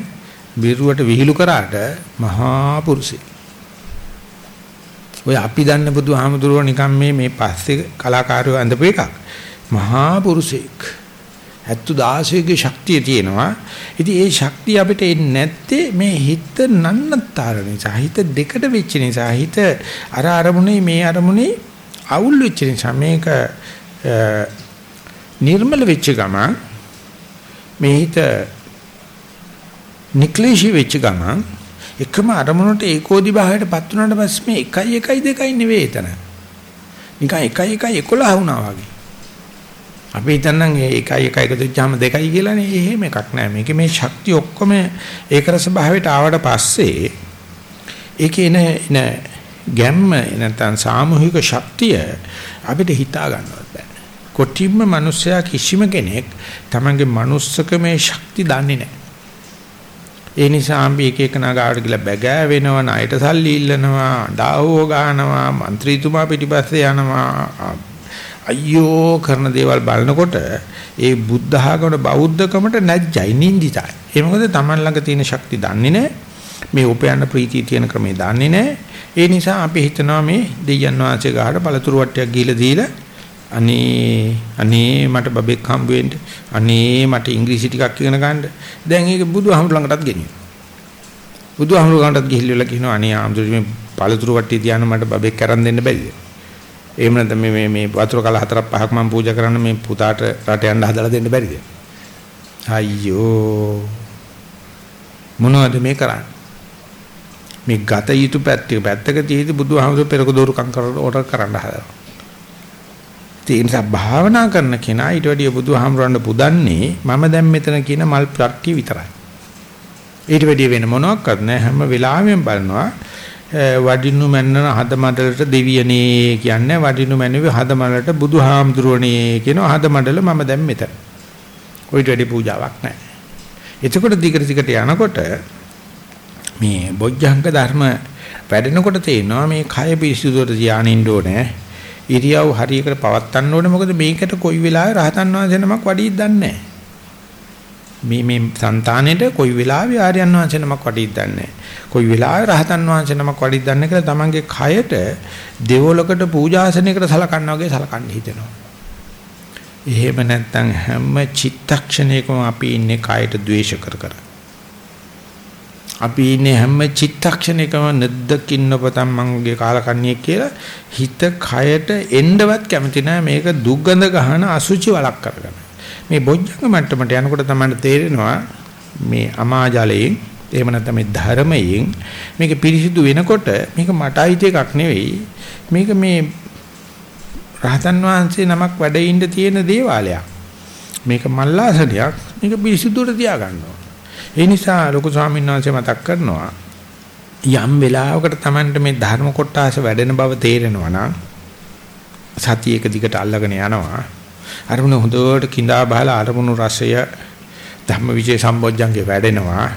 බිරුවට විහිළු කරාට මහා පුරුෂයෙක්. ඔය අපි දන්න බුදුහාමුදුරුවෝ නිකන් මේ මේ පස්සේ කලාකාරයෝ අඳපු එකක්. මහා පුරුෂයෙක්. 76ගේ ශක්තිය තියෙනවා. ඉතින් ඒ ශක්තිය අපිට එන්නේ නැත්තේ මේ හිත නන්නතර නිසා. හිත දෙකට වෙච්ච නිසා. හිත අර අරමුණේ මේ අරමුණේ අවුල් වෙච්ච නිසා මේක නිර්මල වෙච්ච ගමන් මේ හිත නික්ලේශී වෙච්ච ගමන් එකම අරමුණට ඒකෝදි භාවයටපත් වුණාට පස්සේ මේ 1 1 2 නෙවෙයි එතන. නිකන් 1 1 11 වුණා වගේ. අපි හිතන්නම් ඒ 1 1 එකතු වෙච්චාම 2යි කියලානේ. එහෙම එකක් නෑ. මේකේ මේ ශක්තිය ඔක්කොම ඒකරස භාවයට ආවට පස්සේ ඒකේ එන එන ගැම්ම නැත්නම් සාමූහික ශක්තිය අපිට හිතා ගන්නවත් බෑ. කොටිම්ම මිනිස්සයා කිසිම කෙනෙක් තමන්ගේ manussකමේ ශක්ති දන්නේ නැහැ. ඒ නිසා අපි එක එක නගාවට ගිහලා බැගෑ වෙනවා ණයට සල්ලි ඉල්ලනවා ඩාවෝ ගහනවා മന്ത്രിතුමා පිටිපස්සේ යනවා. අයියෝ කරන දේවල් බලනකොට ඒ බුද්ධ ආගමට බෞද්ධකමට නැජ්ජයි නිඳිතයි ඒ මොකද Taman ළඟ තියෙන ශක්තිය දන්නේ නැහැ. මේ උපයන්න ප්‍රීතිය තියෙන ක්‍රමේ දන්නේ නැහැ. ඒ නිසා අපි හිතනවා මේ දෙයයන් වාචේ ගහට පළතුරු වට්ටියක් ගිහලා දීලා අනේ අනේ මට බබෙක් හම්බ වෙන්න අනේ මට ඉංග්‍රීසි ටිකක් ඉගෙන ගන්න. දැන් ඒක බුදුහාමුදුර ළඟටත් ගෙනියන බුදුහාමුදුර ළඟටත් ගිහිල්ලා කියනවා අනේ ආම්දුර මේ පළතුරු වට්ටිය තියාන මට බබෙක් කරන් දෙන්න බැරිද? එහෙම නැත්නම් මේ මේ වතුර කල හතරක් පහක් මම පූජා කරන්න මේ පුතාට රට යන්න හදලා දෙන්න බැරිද? අයියෝ. මොනවද මේ කරන්නේ? මේ ගත යුතු පැත්තක පැත්තක තියෙදි බුදුහාමුදුර පෙරක දෝරුකම් කරලා ඕටර් කරන්න හදනවා. ඒ නිසා භාවනා කරන කෙනා ඊට වැඩිය බුදුහාමුදුරන්ට පුදන්නේ මම දැන් මෙතන කියන මල් ප්‍රත්‍ය විතරයි. ඊට වැඩිය වෙන මොනවත් නැහැ හැම වෙලාවෙම බලනවා වඩිනු මැන්නන හදමඩලට දෙවියනේ කියන්නේ වඩිනු මැනුවේ හදමඩලට බුදුහාමුදුරනේ කියන හදමඩල මම දැන් මෙතන. ඔයිට වැඩි පූජාවක් නැහැ. එතකොට දිගට දිගට යනකොට මේ බොජ්ජංග ධර්ම වැඩෙනකොට තේනවා මේ කය පිරිසිදුවට ධානයින්න ඕනේ. ඉරියව් හරියකට පවත්වන්න ඕනේ. මොකද මේකට කොයි වෙලාවෙ රහතන් වහන්සේ නමක් වඩීද දන්නේ මේ මේ సంతානෙට කොයි වෙලාවෙ ආර්යයන් වහන්සේ නමක් වඩීද දන්නේ කොයි වෙලාවෙ රහතන් වහන්සේ නමක් වඩීද දන්නේ කියලා තමන්ගේ කයට දෙවොලකට පූජාසනයකට සලකන්න වගේ සලකන්න හිතෙනවා. එහෙම නැත්නම් හැම චිත්තක්ෂණයකම අපි ඉන්නේ කයට ද්වේෂ කර කර. අපි ඉන්නේ හැම චිත්තක්ෂණයකම නැද්දකින් ඔබතම් මංගේ කාලකන්ණියෙක් කියලා හිත කයට එන්නවත් කැමති නැහැ මේක දුගඳ ගහන අසුචි වලක් කරගෙන මේ බොජ්ජංග මට්ටමට යනකොට තමයි තේරෙනවා මේ අමාජලයෙන් එහෙම නැත්නම් මේ ධර්මයෙන් මේක පිරිසිදු වෙනකොට මේක මට අයිති එකක් නෙවෙයි. මේක මේ රහතන් වහන්සේ නමක් වැඩ ඉන්න තියෙන දේවාලයක්. මේක මල්ලාසනයක් මේක පිරිසිදුට තියාගන්නවා. ඒ නිසා ලොකු ස්වාමීන් වහන්සේ මතක් කරනවා යම් වෙලාවකට Tamanට මේ ධර්ම කොටස වැඩෙන බව තේරෙනවා නම් සතිය එක දිගට අල්ලගෙන යනවා. අරමුණ හොඳට කිඳා බහලා අරමුණු රසය ධම්මවිජේ සම්බොජ්ජංගේ වැඩෙනවා.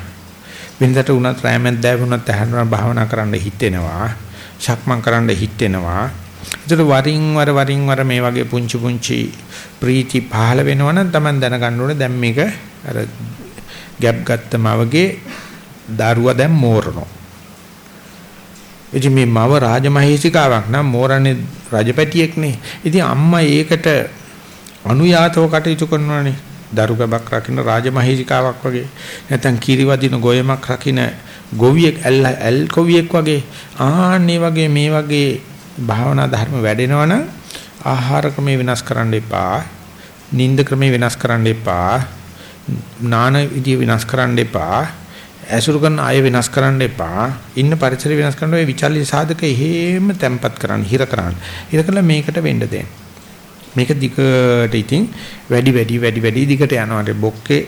වින්දට උනත් රැමෙන් දැවුනත් ඇහැරන භාවනා කරන්න හිතෙනවා ශක්මන් කරන්න හිතෙනවා. ඒතර වරින් වර වරින් වර මේ වගේ පුංචි පුංචි ප්‍රීති පහළ වෙනවනම් Taman දැනගන්න ඕනේ. දැන් මේක අර ගැප් ගත්ත මවගේ දරුවා දැන් මෝරනවා. ඉතින් මේ මව රාජමහේසිකාවක් නම් මෝරන්නේ රජපැටියෙක්නේ. ඉතින් අම්මා ඒකට අනුයාතව කටයුතු කරනවානේ. දරු ගැබක් රකින්න රාජමහේසිකාවක් වගේ. නැත්නම් කිරිවදින ගොයමක් රකින්න ගොවියෙක් ඇල් ඇල් ගොවියෙක් වගේ. ආන්නේ වගේ මේ වගේ භාවනා ධර්ම වැඩෙනවනම් ආහාර ක්‍රමේ වෙනස් කරන්න එපා. නිින්ද ක්‍රමේ වෙනස් කරන්න එපා. නාන විදිය වෙනස් කරන්න එපා. ඇසුරු කරන අය වෙනස් කරන්න එපා. ඉන්න පරිසරය වෙනස් කරන්න ඔය විචල්්‍ය සාධක එහෙම තැම්පත් කරන්න, හිර කරන්න. හිර කළා මේකට වෙන්න දෙන්න. මේක දිගට ඉතින් වැඩි වැඩි වැඩි වැඩි දිගට යනවා. බොක්කේ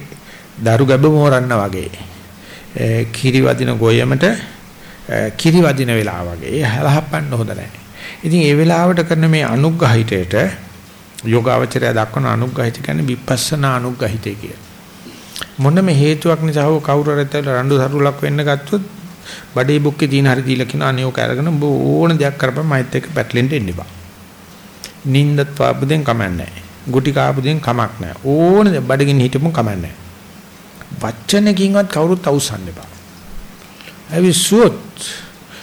දරු ගැබ මෝරන්න වගේ. කිරි වදින ගොයමට කිරි වදින වෙලාව වගේ. ඒ හලහපන්න හොඳ නැහැ. ඉතින් ඒ වෙලාවට කරන මේ අනුග්‍රහිතයට යෝගාවචරය දක්වන අනුග්‍රහිත කියන්නේ විපස්සනා අනුග්‍රහිතය කිය. මොනම හේතුවක් නිසා හෝ කවුරු හරි රණ්ඩු සරුලක් වෙන්න ගත්තොත් බඩේ බුක්කේ තියෙන හරි දීලා කියන අනේ ඔක අරගෙන ඔබ ඕන දෙයක් කරපන් මයිත් එක්ක පැටලෙන්න එන්න එපා. නින්දත් පාපුදෙන් කමන්නේ නැහැ. ගුටි කාපුදෙන් කමක් නැහැ. ඕන බඩගින් හිටපො කමන්නේ නැහැ. වචනකින්වත් කවුරුත් අවසන් එපා. අවිසුත්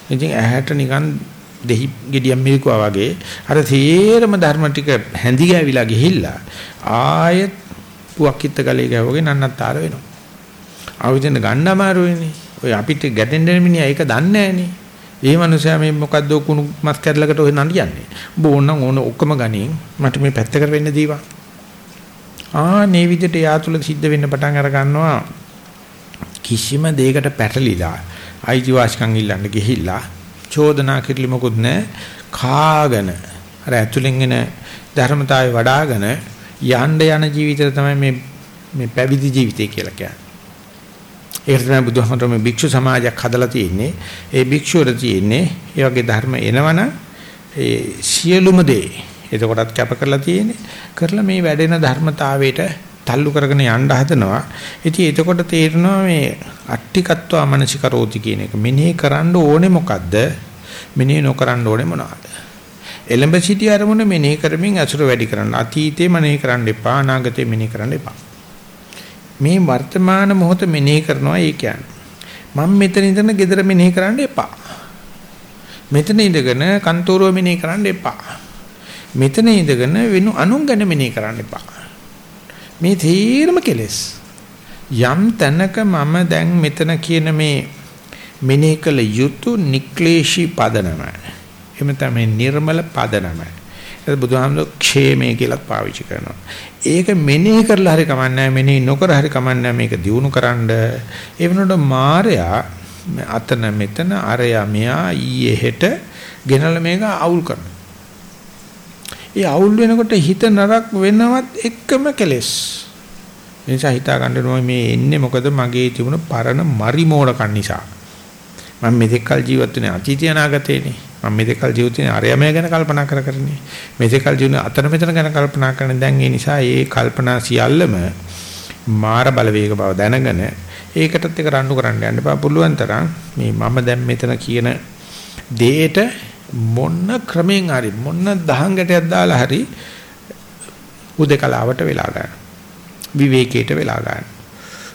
ඉතින් ඇහැට නිකන් දෙහි ගෙඩියක් මිරිකුවා වගේ අර තේරම ධර්ම ටික හැඳි ගෑවිලා ගිහිල්ලා ආයෙත් පුවක් කිත්ත ගලේ ගෑවගේ නන්නත්තර වෙනවා. ආවිදෙන් ගන්න අමාරු වෙන්නේ. ඔය අපිට ගැටෙන්න මිනිහා ඒක දන්නේ නැහනේ. ඒ මනුස්සයා මේ මොකද්ද කුණු මස් කැඩලකට ඔය නඩියන්නේ. උඹ ඕනනම් ඕන ඔක්කොම ගනින් මට මේ පැත්තකට වෙන්න දීවා. ආ මේ විදිහට යාතුල සිද්ධ වෙන්න පටන් අර ගන්නවා. කිසිම දෙයකට පැටලිලා අයිතිවාසිකම් ඉල්ලන්න ගිහිල්ලා චෝදනා කිරිලි මොකුත් නැහැ. කාගෙන අර ඇතුලෙන් එන ධර්මතාවය වඩ 아가න යන්න යන ජීවිතය තමයි මේ මේ පැවිදි ජීවිතය කියලා කියන්නේ. ඒක තමයි බුදුහමතුම මේ භික්ෂු සමාජයක් හදලා තියෙන්නේ. ඒ භික්ෂුවර තියෙන්නේ ඒ වගේ ධර්ම එනවන ඒ සියලුම දේ එතකොටත් කැප කරලා තියෙන්නේ. කරලා මේ වැඩෙන ධර්මතාවයට තල්ලු කරගෙන යන්න හදනවා. ඉතින් එතකොට තේරෙනවා මේ අට්ටිකත්ව මනසිකරෝති කියන එක. මෙනෙහි කරන්න ඕනේ මොකද්ද? මෙනෙහි නොකරන්න ඕනේ මොනවද? එලඹ සිටි අරමුණ මෙනෙහි කරමින් අසුර වැඩි කරන්න. අතීතේ මෙනෙහි කරන්න එපා. අනාගතේ මෙනෙහි කරන්න එපා. මේ වර්තමාන මොහොත මෙනෙහි කරනවා ඒ කියන්නේ. මම මෙතන ඉඳන් gedara මෙනෙහි කරන්න එපා. මෙතන ඉඳගෙන කන්තෝරුව මෙනෙහි කරන්න එපා. මෙතන ඉඳගෙන වෙනු අනුන් ගැන මෙනෙහි කරන්න එපා. මේ තීරම කෙලෙස්. යම් තැනක මම දැන් මෙතන කියන මේ මෙනෙහි කළ යුතු නික්ලේශී පදනම. එහෙම තමයි නිර්මල පදනම. ඒක බුදුහාමුදුර ക്ഷേමය කියලා පාවිච්චි කරනවා. ඒක මෙනෙහි කරලා හරි කමන්නේ මෙනෙහි නොකර හරි කමන්නේ මේක දියුණු කරන්න. ඒ වෙනකොට මායයා අතන මෙතන අරයා මෙයා ඊයේ හෙට ගෙනල මේක අවුල් කරනවා. ඒ අවුල් වෙනකොට හිත නරක වෙනවත් එකම කෙලෙස්. නිසා හිතා ගන්න මේ එන්නේ මොකද මගේ තිබුණ පරණ මරි මෝඩකම් නිසා. මම මෙතෙක්කල් ජීවත් වෙන්නේ අතීතය අනාගතේනේ. මම මෙතෙක්කල් ජීවත් වෙන්නේ අරයමය ගැන කල්පනා කර කරන්නේ. මෙතෙක්කල් ජීවන අතන මෙතන ගැන කල්පනා කරන දැන් ඒ නිසා ඒ කල්පනා සියල්ලම මාර බලවේග බව දැනගෙන ඒකටත් එක රණ්ඩු කරන්න යන්න බා පුළුවන් තරම් මේ මම දැන් මෙතන කියන දේට මොන ක්‍රමෙන් හරි මොන දහං ගැටයක් දාලා හරි උදේකලාවට වෙලා ගන්න. විවේකයට වෙලා ගන්න.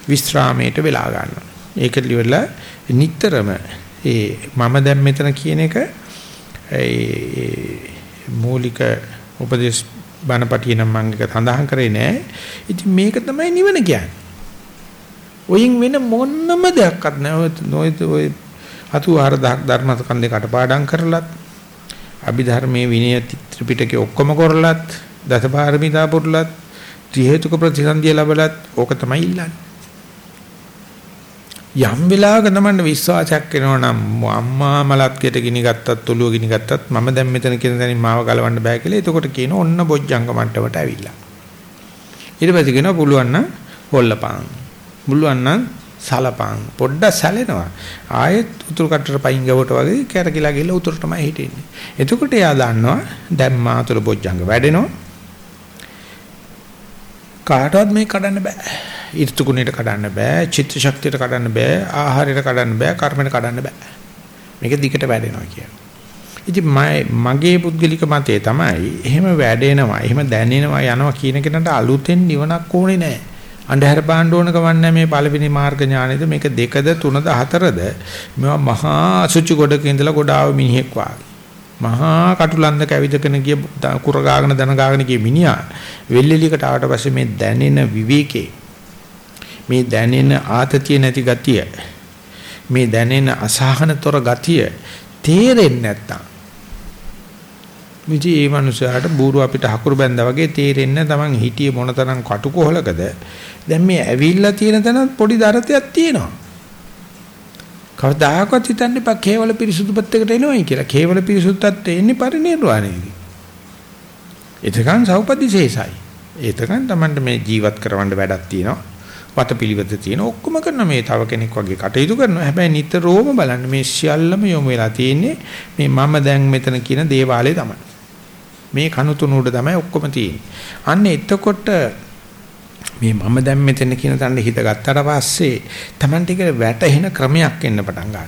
විස්රාමයට වෙලා ගන්න. ඒක liverලා නිටතරම ඒ මම දැන් මෙතන කියන එක ඒ මූලික උපදේශ බණපටිය නම් මම එක සඳහන් කරේ නෑ. ඉතින් මේක තමයි නිවන කියන්නේ. ඔයින් වෙන මොන්නම දෙයක්වත් නෑ. ඔය අතු ආරදහක් ධර්මස්කන්ධේ කටපාඩම් කරලත් අභිධර්මයේ විනය ත්‍රිපිටකේ ඔක්කොම කරලත් දසපාරමිතා පුරලත් ත්‍රි හේතුක ප්‍රතිසන්දිය ලැබලත් ඕක තමයි ඉල්ලන්නේ. යම් වෙලාවක තමයි විශ්වාසයක් වෙනවා නම් අම්මා මලත්කයට ගිනි ගත්තත් ඔළුව ගිනි ගත්තත් මම දැන් මෙතන කියන තැනින් මාව ගලවන්න බෑ කියලා. එතකොට කියන ඔන්න බොජ්ජංග මට්ටමට ඇවිල්ලා. ඊට පස්සේ කියනවා පුළුවන් නම් හොල්ලපං. පුළුවන් නම් සලපං. පොඩ්ඩක් සැලෙනවා. ආයෙත් උතුරු කටට පයින් ගවට වගේ කැරකිලා ගිහලා උතුරට තමයි හිටින්නේ. එතකොට එයා දන්නවා දැන් මාතුල බොජ්ජංග වැඩෙනවා. කාටවත් මේක කඩන්න බෑ. ඍතු ගුණයට කඩන්න බෑ, චිත්ත ශක්තියට කඩන්න බෑ, ආහාරයට කඩන්න බෑ, කර්මයට කඩන්න බෑ. මේක දිගට වැඩෙනවා කියනවා. ඉතින් මගේ පුද්ගලික මතය තමයි එහෙම වැඩෙනවා, එහෙම දැනෙනවා යනවා කියන කෙනාට අලුතෙන් නිවනක් ඕනේ නෑ. අන්ධහර පාණ්ඩ ඕන කවන්නේ මේ පළවෙනි මාර්ග ඥානෙද මේක දෙකද තුනද හතරද මේවා මහා අසුචි ගොඩක ඉඳලා ගොඩාව මිනිහෙක් වාගේ මහා කටුලන්දක ඇවිදගෙන ගිය කුරගාගෙන දන ගාගෙන ගිය මිනිහා වෙල්ෙලියකට ආවට පස්සේ මේ දැනෙන විවේකේ මේ දැනෙන ආතතිය නැති ගතිය මේ දැනෙන අසහනතර ගතිය තේරෙන්නේ නැත්තම්. මිටි ඒ මනුස්සයාට බూరు අපිට හකුරු බැඳා වගේ තේරෙන්නේ තමන් හිටියේ මොනතරම් කටුකොහලකද? දැන් මේ ඇවිල්ලා තියෙන තැන පොඩි දරතයක් තියෙනවා. කවදාකවත් හිතන්න එපා කේවල පිරිසුදු පැත්තකට එනවයි කියලා කේවල පිරිසුදුත් එන්නේ පරිණිරවාණයේදී එතකන් සෞපදිශේෂයි. එතකන් Tamanට මේ ජීවත් කරවන්න වැඩක් තියෙනවා. වතපිලිවෙත තියෙන ඔක්කොම කරන මේ තව කෙනෙක් වගේ කටයුතු කරනවා. හැබැයි නිතරම බලන්න මේ සියල්ලම යොමු වෙලා තියෙන්නේ මේ මම දැන් මෙතන කියන දේවාලේ තමයි. මේ කණු තුන උඩ තමයි ඔක්කොම තියෙන්නේ. අන්න එතකොට මේ මම දැන් මෙතන කියන තැනට හිත ගත්තට පස්සේ Taman ටික වැටෙන ක්‍රමයක් එන්න පටන් ගන්නවා.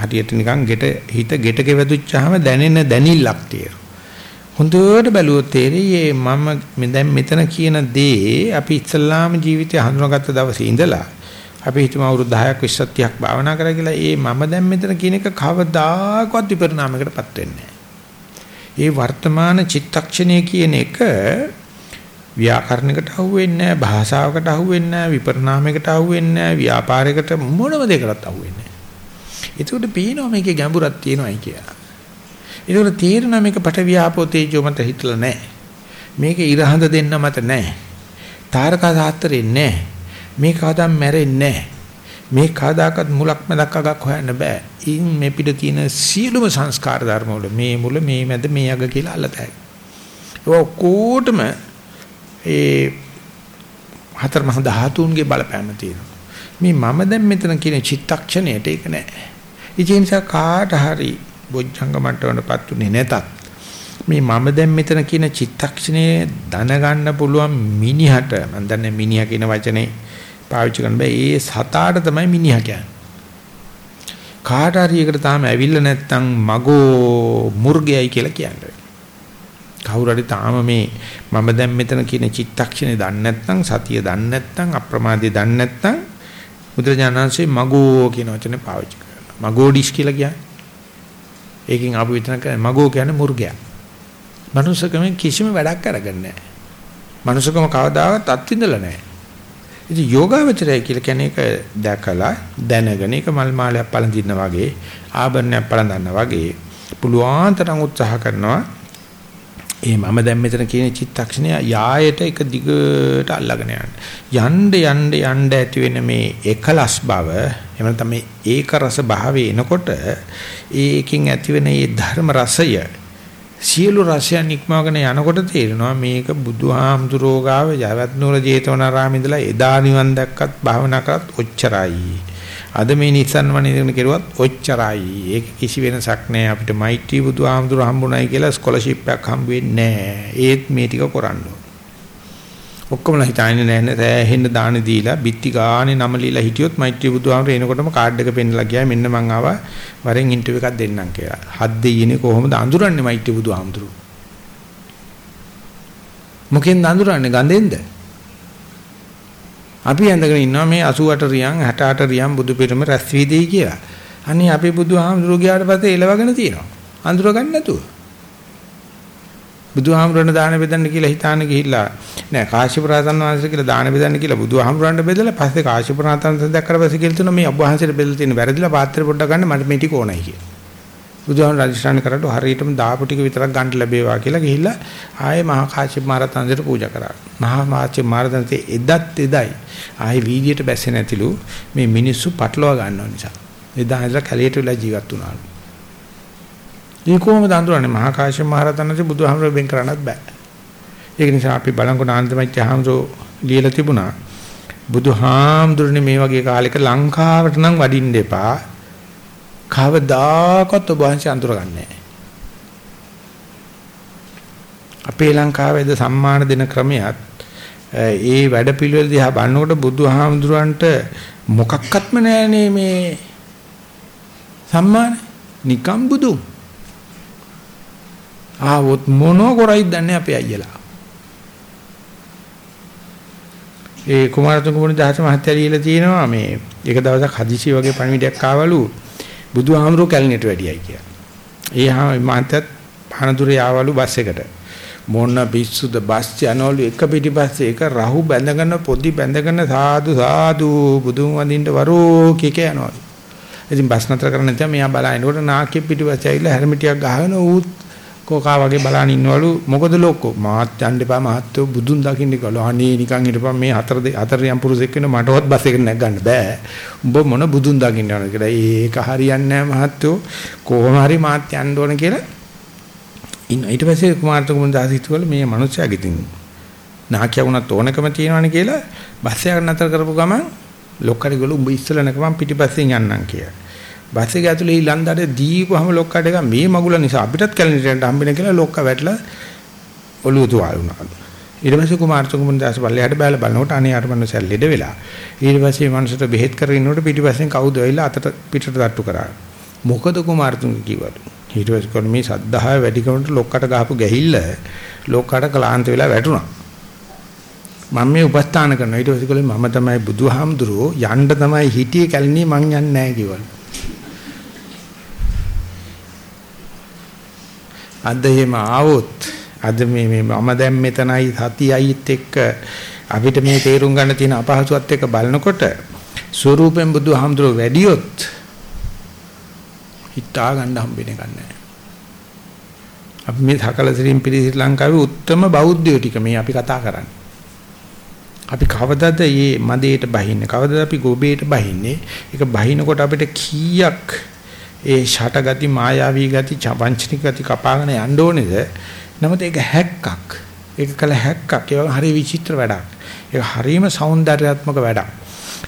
හරියට නිකන් ගෙට හිත ගෙට කෙවදුච්චාම දැනෙන දැනිල්ලක් තියෙනවා. හොඳට බැලුවොත් තේරෙයි මම දැන් මෙතන කියන දේ අපි ඉස්ලාම ජීවිතය හඳුනාගත්ත දවසේ ඉඳලා අපි හිතමු අවුරුදු 10ක් 20ක් 30ක් භාවනා කරා කියලා ඒ මම දැන් මෙතන කියන එක කවදාකවත් විපරිණාමයකටපත් වෙන්නේ ඒ වර්තමාන චිත්තක්ෂණය කියන එක ව්‍යාකරණයකට අහුවෙන්නේ නැහැ භාෂාවකට අහුවෙන්නේ නැහැ විපරිණාමයකට අහුවෙන්නේ නැහැ ව්‍යාපාරයකට මොනම දෙයකටත් අහුවෙන්නේ නැහැ. ඒකට පේනවා මේකේ ගැඹුරක් තියෙනවායි කියලා. ඒකට තේරෙනවා මේක පටවියාපෝ තේජෝ මත හිටලා නැහැ. මේක ඉරහඳ දෙන්න මත නැහැ. තාරකා සාත්‍රේ නැහැ. මේක ආදම් මැරෙන්නේ නැහැ. මේ කාදාකත් මුලක් මැදක් අගක් හොයන්න බෑ. ඉන් මේ පිට තියෙන සියලුම සංස්කාර ධර්ම වල මේ මුල මේ මැද මේ අග කියලා අල්ලතයි. ඒ ඔක්කොටම ඒ හතර මහ ධාතුන්ගේ බලපෑම තියෙනවා. මේ මම දැන් මෙතන කියන චිත්තක්ෂණයට ඒක නෑ. ඒ නිසා කාට හරි බොජ්ජංග මට්ටමකටපත් උනේ නැතත් මේ මම දැන් මෙතන කියන චිත්තක්ෂණයේ දැනගන්න පුළුවන් මිනිහට මම දන්නේ මිනිහා කියන වචනේ පාවිච්චි කරන්න බෑ ඒ සතාට තමයි මිනිහා කියන්නේ කාට හරි එකට තාම ඇවිල්ලා නැත්නම් මගෝ මුර්ගයයි කියලා කියන්නේ කවුරු හරි තාම මේ මම දැන් මෙතන කියන චිත්තක්ෂණේ දන්නේ නැත්නම් සතිය දන්නේ නැත්නම් අප්‍රමාදය දන්නේ නැත්නම් බුදුරජාණන්සේ මගෝ කියන වචනේ පාවිච්චි කරනවා මගෝඩිස් කියලා කියන්නේ ඒකෙන් ආපු විතර මගෝ කියන්නේ මුර්ගයා. මනුස්සකමෙන් කිසිම වැඩක් කරගන්නේ නැහැ. මනුස්සකම කවදාවත් අත්විඳලා නැහැ. ඉතින් යෝගාවචරය කියලා කියන්නේ ඒක දැකලා දැනගෙන ඒක මල් මාලයක් පළඳින්න වගේ ආභරණයක් පළඳන්න වගේ පුළුවන් තරම් උත්සාහ කරනවා. ඒ මම දැන් මෙතන කියන චිත්තක්ෂණය යායට එක දිගට අල්ලගෙන යන්න. යන්න යන්න යන්න ඇති වෙන මේ එකලස් බව එහෙම නැත්නම් මේ ඒක රස භාවයේ එනකොට ඒකෙන් ඇතිවෙන මේ ධර්ම රසය සියලු රසයන් ඉක්මවගෙන යනකොට තේරෙනවා මේක බුදුහාමුදුරෝ ගාව ජයවත් නුර ජේතවනාරාම ඉඳලා එදා නිවන් දැක්කත් භාවනා කරත් ඔච්චරයි. අද මේ නිසන් වනේ කෙරුවත් ඔච්චරයි. ඒක කිසි වෙනසක් නැහැ අපිට මෛත්‍රී බුදුහාමුදුර හම්බුනායි කියලා ස්කෝලර්ෂිප් එකක් හම්බ වෙන්නේ නැහැ. ඒත් මේ ටික කරන්න ඕන. ඔක්කොමලා හිතන්නේ නැහැ සෑහෙන්න දාන දීලා බිත්ති ගානේ නම লীලා හිටියොත් මෛත්‍රී බුදුහාමර එනකොටම කාඩ් එක පෙන්නලා ගියා මෙන්න මං ආවා වරෙන් ඉන්ටර්විව් එකක් දෙන්නම් කියලා. හත් දෙයිනේ කොහොමද අඳුරන්නේ මෛත්‍රී බුදුහාමතුරු? මොකෙන්ද අඳුරන්නේ ගඳෙන්ද? අපි ඇඳගෙන ඉන්නවා මේ 88 රියන් 68 රියන් බුදු පිරම රැස් වී දෙයි කියලා. අනේ අපි බුදුහාමුදුරු ගියාට පස්සේ එලවගෙන තියෙනවා. අඳුර ගන්න නැතුව. බුදුහාමුදුරණ දාන බෙදන්න කියලා හිතාන ගිහිල්ලා නෑ කාශ්‍යප රහතන් වහන්සේ කියලා දාන බෙදන්න කියලා බුදුහාමුදුරන්ට බෙදලා පස්සේ කාශ්‍යප රහතන් වහන්සේ දැක්කර පස්සේ කියලා තුන මේ ඔබ වහන්සේට බෙදලා තියෙන වැරදිලා පාත්‍රය පොඩ්ඩක් ගන්න මට මේ ටික ඕනයි කියලා. බුදුහාමුදුරන් රජිස්ට්‍රාන් කරලා හරියටම දාපු ටික විතරක් ගන්න ලැබේවා කියලා ගිහිල්ලා ආයේ මහා කාශ්‍යප මහරහතන් වහන්සේට පූජා කරා. මහා කාශ්‍යප මහරහතන් වහන්සේ එදත් එදයි ආයේ වීදියට බැස්සේ නැතිලු මේ මිනිස්සු පටලවා ගන්නව නිසා. එදා ඉඳලා කැලියට වෙලා ජීවත් වුණාලු. මේ කොහොමද අඳුරන්නේ මහා කාශ්‍යප මහ රහතන් වහන්සේ බුදුහාමර වෙන් කරන්නත් බෑ. ඒක නිසා අපි බලංගොඩ ආනන්දමච්ච හාමුදුරෝ ලියලා තිබුණා. බුදුහාමුදුරනේ මේ වගේ කාලෙක ලංකාවට නම් වඩින්න එපා. කවදාකවත් ඔබ වහන්සේ අඳුරගන්නේ අපේ ලංකාවේද සම්මාන දෙන ක්‍රමයක් ඒ වැඩපිළිවෙල දිහා බලනකොට බුදුහාමුදුරන්ට මොකක්වත්ම නැහැනේ මේ සම්මාන. නිකම් බුදුන් ආවොත් මොනෝ කරයිද දන්නේ අපේ අයියලා. ඒ කුමාරතුංග මුනි දහස මහත්තයා ලියලා තියෙනවා මේ එක දවසක් හදිසි වගේ පණිවිඩයක් ආවලු. බුදුහාමුදුරුවෝ කැලණියට වැඩියයි කියලා. ඒ හා මහත්තයත් පහනදුරේ ආවලු බස් එකට. මොන පිස්සුද බස් යනවලු එක පිටිපස්සේ එක රහු බැඳගෙන පොඩි බැඳගෙන සාදු සාදු බුදුන් වඳින්න වරෝ කික යනවලු. ඉතින් බස් නතර කරන්න නැත්නම් මෙයා බලනකොට නාකිය පිටිපස්සේ ඇවිල්ලා හැරමිටියක් ගහගෙන ඌත් කෝකා වගේ බලන් ඉන්නවලු. මොකද ලොක්කෝ මාත් යන්න එපා මහත්තයෝ. බුදුන් දකින්න කිව්වලු අනේ නිකන් හිටපන් මේ හතර හතර යම් පුරුෂෙක් වෙන මටවත් බස් එකකට නැග්ගන්න බෑ. උඹ මොන බුදුන් දකින්න යනද කියලා. ඒක හරියන්නේ නැහැ මහත්තයෝ. කොහොම හරි මාත් යන්න ඕන කියලා. ඉන්න. ඊට පස්සේ කුමාරතුංග දාසිතුවල මේ මිනිස්සයාගේ තින් නාකිය වුණත් ඕනකම තියෙනවනේ කියලා. බස් එක නතර කරපු ගමන් ලොක්කට ගල උඹ ඉස්සලා නැකම පිටිපස්සෙන් යන්නම් කියලා. බස් එක ඇතුලේ ඊළඳට දීපුවම ලොක්කට එක මේ මගුල නිසා අපිටත් කැලණිට හම්බෙන කියලා ලොක්ක වැටලා ඔළුව තුවාල වුණා. ඊට පස්සේ කුමාරතුංග මුන්දාස පල්ලෙහාට බැලලා බලනකොට අනේ අර මනුස්සයා ලෙඩ වෙලා. ඊට පස්සේ මනුස්සට බෙහෙත් කරගෙන ඉන්නකොට පිටිපස්සෙන් කවුද වෙලා අතට පිටට තට්ටු කරා. මොකද කුමාරතුංග කිව්වලු. ඊට පස්සේ කොහොම මේ සද්ධාය වැඩිකමට ලොක්කට ගහපු ගැහිල්ල ලොක්කට ක්ලාන්ත වෙලා වැටුණා. මම මේ උපස්ථාන කරනවා ඊට පස්සේ මම තමයි බුදුහාමුදුරුවෝ යන්න තමයි හිටියේ කැලණියේ මං යන්නේ නැහැ කිව්වලු. අද එහෙම ආවොත් අද මේ මේ මම දැන් මෙතනයි සතියයිත් එක්ක අපිට මේ තේරුම් ගන්න තියෙන අපහසුات එක්ක බලනකොට ස්වරූපෙන් බුදුහාමුදුරුවෝ වැඩියොත් හිතා ගන්න හම්බෙන්නේ නැහැ. අපි මේ සකල ශ්‍රීම් පිරි ශ්‍රී ලංකාවේ උත්තරම බෞද්ධයෝ ටික මේ අපි කතා කරන්නේ. අපි කවදද මේ මදේට බහින්නේ? කවදද අපි ගොබේට බහින්නේ? ඒක බහිනකොට අපිට කීයක් ඒ ෂටගති මායාවී ගති වංචනික ගති කපාගෙන යන්න ඕනේද? නමුත් ඒක හැක්කක්. ඒක කළ හැක්කක්. ඒක හරි විචිත්‍ර වැඩක්. ඒක හරීම సౌందర్యාත්මක වැඩක්.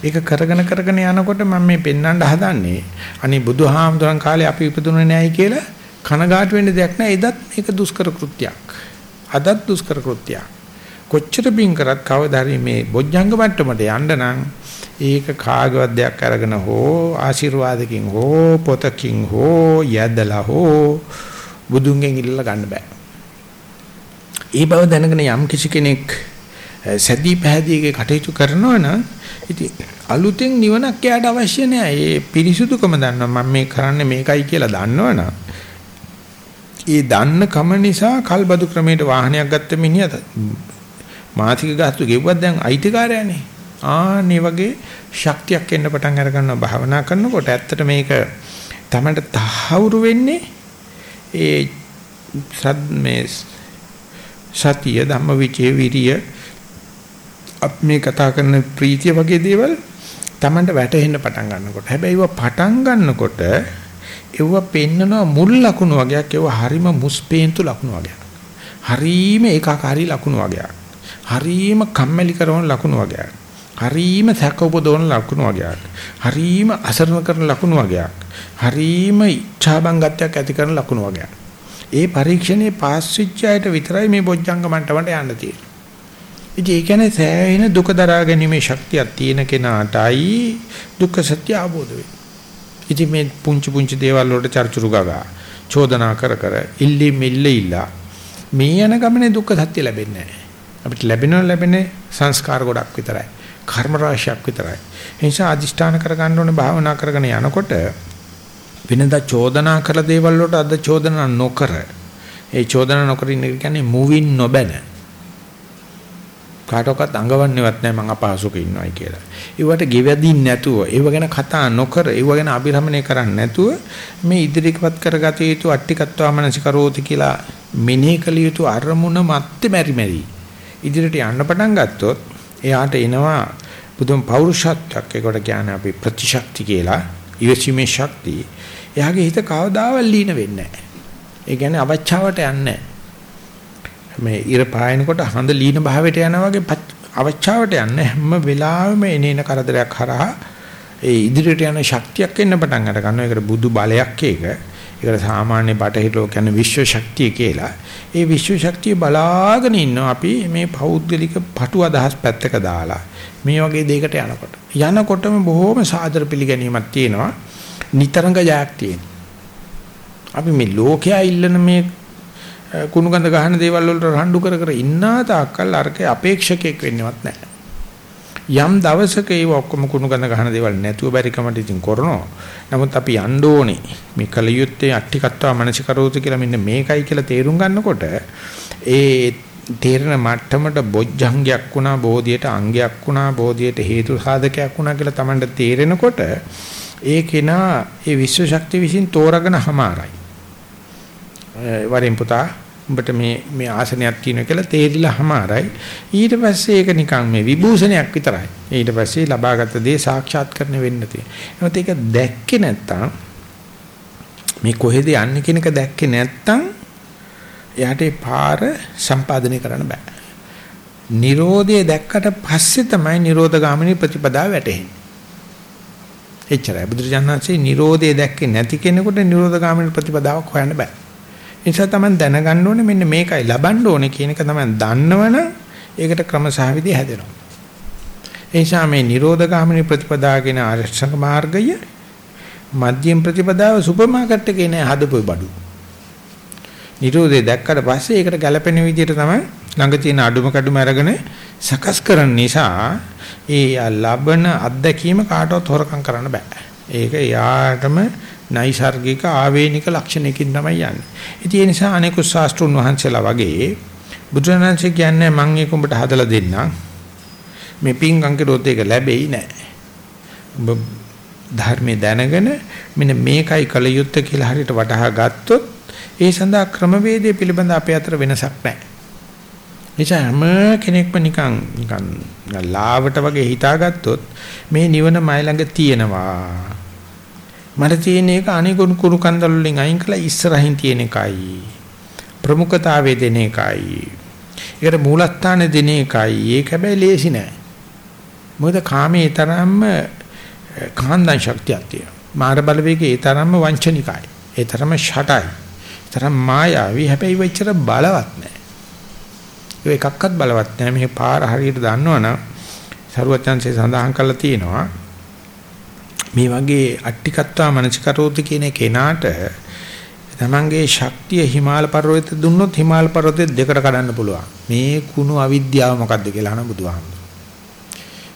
ඒක කරගෙන කරගෙන යනකොට මම මේ පෙන්වන්න හදන්නේ අනේ බුදුහාමුදුරන් කාලේ අපි ඉපදුනේ නැහැයි කියලා කනගාටු වෙන්න දෙයක් නැහැ. එදත් මේක දුෂ්කර කෘත්‍යයක්. අදත් දුෂ්කර කෘත්‍යයක්. කොච්චර බින් කරත් කවදා හරි මේ බොජ්ජංග මට්ටමට යන්න නම් ඒක කාගවත් දෙයක් අරගෙන හෝ ආශිර්වාදකින් හෝ පොතකින් හෝ යදලා හෝ බුදුන්ගෙන් ඉල්ලලා ගන්න බෑ. ඒ බව දැනගෙන යම් කිසි කෙනෙක් සැදී පැහැදීගේ කටයුතු කරනවා නම් ඉතින් අලුතෙන් නිවනක් එයාට අවශ්‍ය නෑ. ඒ පිරිසුදුකම දන්නවා මම මේ කරන්නේ මේකයි කියලා දන්නවනම් ඒ දන්න කම නිසා කල්බදු ක්‍රමයට ዋහනයක් ගත්ත මිනිහට මාසික ගාස්තු ගෙව්වත් දැන් අයිතිකාරයනේ. ආන්නේ වගේ ශක්තියක් එන්න පටන් අර ගන්නවා. භාවනා කරනකොට ඇත්තට මේක තමයි තහවුරු වෙන්නේ ඒ සද් මේ සතිය ධම්මවිචේ විරිය අප මේ කතා කරන ප්‍රීතිය වගේ දේවල් Tamanට වැටෙන්න පටන් ගන්නකොට. හැබැයි ඒව පටන් ගන්නකොට ඒව පෙන්නනවා මුල් ලකුණු වගේක්. ඒව හරිම මුස්පේන්තු ලකුණු වගේක්. හරීම ඒකාකාරී ලකුණු වගේක්. හරීම කම්මැලි කරන ලකුණු වගේක් හරීම සැක උපදවන ලකුණු වගේක් හරීම අසරණ කරන ලකුණු වගේක් හරීම ඉච්ඡාබංගත්වයක් ඇති කරන ලකුණු වගේක් ඒ පරීක්ෂණේ පාස් වෙච්ච අයට විතරයි මේ බොජ්ජංග මට්ටමට යන්න තියෙන්නේ. ඉතින් ඒ කියන්නේ සෑහෙන දුක දරා ගැනීමේ ශක්තියක් තියෙන කෙනාටයි දුක්ඛ සත්‍ය අවබෝධ වෙන්නේ. ඉතින් මේ පුංචි පුංචි දේවල් වලට චර්චුරු ගගා චෝදනා කර කර ඉල්ලි මිල්ල ඉල්ලා මේ යන ගමනේ දුක්ඛ සත්‍ය ලැබෙන්නේ නැහැ. අපිට ලැබෙනව ලැබෙන්නේ සංස්කාර ගොඩක් විතරයි. කර්ම රාශියක් විතරයි. ඒ නිසා අදිෂ්ඨාන කරගන්න ඕනේ භාවනා කරගෙන යනකොට වෙනදා චෝදනා කළ දේවල් වලට අද චෝදනා නොකර ඒ චෝදනා නොකර ඉන්න කියන්නේ මුවින් නොබැන කාටවත් අඟවන්නේවත් නැහැ මං අපහසුක ඉන්නවයි කියලා. ඒවට ගෙවදින් නැතුව ඒව ගැන කතා නොකර ඒව ගැන අභිරමණය කරන්නේ නැතුව මේ ඉදිරියටපත් කරගත යුතු අට්ටිකත්වා මනසිකරෝති කියලා මෙනෙහි කළ යුතු අරමුණ මැත්තේ මෙරි මෙරි ඉදිරියට යන්න පටන් ගත්තොත් එයාට එනවා බුදුන් පෞරුෂත්වයක් ඒකට කියන්නේ අපි ප්‍රතිශක්ති කියලා ඉවසීමේ ශක්තිය එයාගේ හිත කවදාවත් ලීන වෙන්නේ නැහැ. ඒ කියන්නේ අවචාවට යන්නේ මේ ඉර පායනකොට හඳ ලීන භාවයට යනවා වගේ අවචාවට යන්නේ හැම වෙලාවෙම එනේන කරදරයක් හරහා ඒ ඉදිරියට යන ශක්තියක් එන්න පටන් අර ගන්නවා. ඒකට බුදු බලයක් ඒක. ඒකට සාමාන්‍ය බටහිර ලෝක කියන්නේ විශ්ව ශක්තිය කියලා. ඒ විශ්ව ශක්තිය බලාගෙන ඉන්නවා අපි මේ පෞද්ගලික පටු අදහස් පැත්තක දාලා. මේ වගේ දෙයකට යනකොට. යනකොටම බොහොම සාදර පිළිගැනීමක් තියෙනවා. නිතරංග ජයක් තියෙන. අපි මේ ලෝකයා ඉල්ලන මේ කුණු ගඳ ගහන දේවල් වලට රණ්ඩු කර කර ඉන්නා තාක්කල් අරකේ අපේක්ෂකෙක් වෙන්නවත් නැහැ. යම් දවසක ඒව ඔක්කොම කුණු ගඳ ගහන දේවල් නැතුව බැරි කමට ඉතින් කරනවා. නමුත් අපි යන්න ඕනේ මේ කලියුත්තේ අට්ටිකත්වා මනසිකරෝතු කියලා මෙන්න මේකයි කියලා තේරුම් ගන්නකොට ඒ තේරෙන මට්ටමට බොජ්ජංගයක් වුණා බෝධියට අංගයක් වුණා බෝධියට හේතු සාධකයක් වුණා කියලා Tamanට තේරෙනකොට ඒ කෙනා ඒ විශ්ව ශක්තිය විසින් තෝරාගෙන හමාරයි. වරින් පුතා උඹට මේ මේ ආසනයක් තියෙනවා කියලා තේරිලා හමාරයි. ඊට පස්සේ ඒක නිකන් මේ විභූෂණයක් විතරයි. ඊට පස්සේ ලබාගත් දේ සාක්ෂාත් කරන්න වෙන්න තියෙනවා. එහෙනම් ඒක දැක්කේ නැත්තම් මේ කොහෙද යන්නේ කියන එක දැක්කේ නැත්තම් එයාට ඒ පාර සම්පාදනය කරන්න බෑ. Nirodhe දැක්කට පස්සේ තමයි Nirodha ගාමිනී ප්‍රතිපදාව වැටෙන්නේ. එච්චරයි බුදුරජාණන්සේ Nirodhe දැක්කේ නැති කෙනෙකුට Nirodha ගාමිනී ප්‍රතිපදාවක් හොයන්න බෑ. ඒ නිසා තමයි දැනගන්න ඕනේ මෙන්න මේකයි ලබන්න ඕනේ කියන එක තමයි දන්නවනම් ඒකට ක්‍රම සහ විදි හැදෙනවා. ඒ නිසා මේ Nirodha ගාමිනී ප්‍රතිපදාගෙන ආරක්ෂක මාර්ගය මධ්‍යම ප්‍රතිපදාව සුපර් මාකට් එකේ නෑ හදපු බඩු. Nirodhe දැක්කට පස්සේ ඒකට ගැළපෙන විදිහට තමයි ළඟ තියෙන අඩුම කඩුම අරගෙන සකස් කරන නිසා ඒ ලබන අත්දැකීම කාටවත් හොරකම් කරන්න බෑ. ඒක යාටම නයිසර්ගික ආවේනික ලක්ෂණයකින් තමයි යන්නේ. ඉතින් ඒ නිසා අනෙකුත් ශාස්ත්‍රුන් වහන්සේලා වගේ බුදුරජාණන්සේ කියන්නේ මම ඒක උඹට හදලා දෙන්නම්. මේ පිංගම් කෙරොත් ඒක ලැබෙයි නෑ. ඔබ ධර්මයේ දැනගෙන මෙන්න මේකයි කල යුත්තේ කියලා හරියට වටහා ගත්තොත් ඒ සඳහා ක්‍රමවේදය පිළිබඳ අපේ අතර වෙනසක් නැහැ. නිසා හැම කෙනෙක්ම නිකන් නිකන් ලාවට වගේ හිතාගත්තොත් මේ නිවන මයි ළඟ තියෙනවා. මට තියෙන එක අනිකුණු කුරු කන්දල් වලින් අයින් කළා ඉස්සරහින් තියෙන එකයි. ප්‍රමුඛතාවයේ දෙන එකයි. ඒකට මූලස්ථාන දෙන එකයි. ඒක හැබැයි ලේසි නෑ. මොකද කාමයේ තරම්ම කාන්දන් ශක්තියක් තියෙනවා. මාර බලවේගයේ තරම්ම වංචනිකයි. ඒ තරම්ම ෂටයි. තරම් මායාවී හැබැයි වෙච්චර බලවත් නෑ. ඒ එකක්වත් බලවත් නෑ. මේ පාර හරියට දන්නවනම් සරුවචන්සේ සඳහන් කරලා තියෙනවා. මේ වගේ අට්ටිකත්වා මනසිකරෝති කියන කෙනාට තමන්ගේ ශක්තිය හිමාල පර්වතය දුන්නොත් හිමාල පර්වතය දෙකට කඩන්න පුළුවන්. මේ කුණු අවිද්‍යාව මොකද්ද කියලා අහන බුදුහාමුදුරුවෝ.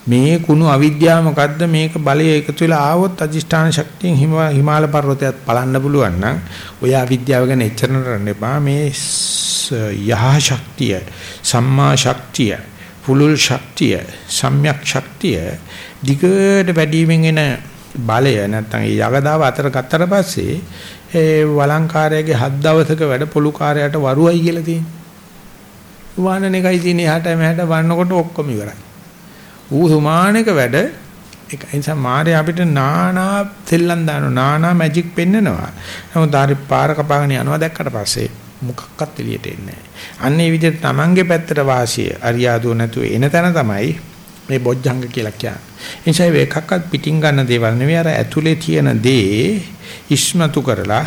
මේ කුණු අවිද්‍යාව මොකද්ද මේක බලය එකතු වෙලා ආවොත් අදිෂ්ඨාන ශක්තියෙන් හිමාල පර්වතයත් පලන්න පුළුවන් නම් ඔය අවිද්‍යාව ගැන එච්චර නරන්න එපා මේ යහ ශක්තිය සම්මා ශක්තිය පුලුල් ශක්තිය සම්‍යක් ශක්තිය දිගට වැඩිවීමෙන් එන බලය නැත්නම් ඒ යගදාව අතර ගත්තට පස්සේ ඒ වළංකාරයගේ හත් දවසක වැඩ පොළු කාර්යයට වරුවයි කියලා තියෙනවා. වාහන එකයි තියෙන එහාට මෙහාට වන්නකොට ඔක්කොම ඉවරයි. ඌ සුමානක වැඩ ඒක නිසා මාරේ අපිට නානා තෙල්ලන් දානවා නානා මැජික් පෙන්නනවා. නමුත් ආරි පාර කපාගෙන යනවා දැක්කට පස්සේ මොකක්වත් එළියට එන්නේ නැහැ. අන්න ඒ විදිහට Tamange පැත්තට වාසිය අරියාදුව නැතුව එන තැන තමයි මේ බොජ්ජංග කියලා කියන්නේ. එනිසා මේකක්වත් පිටින් ගන්න දේවල් නෙවෙයි අර ඇතුලේ තියෙන දේ ඉස්මතු කරලා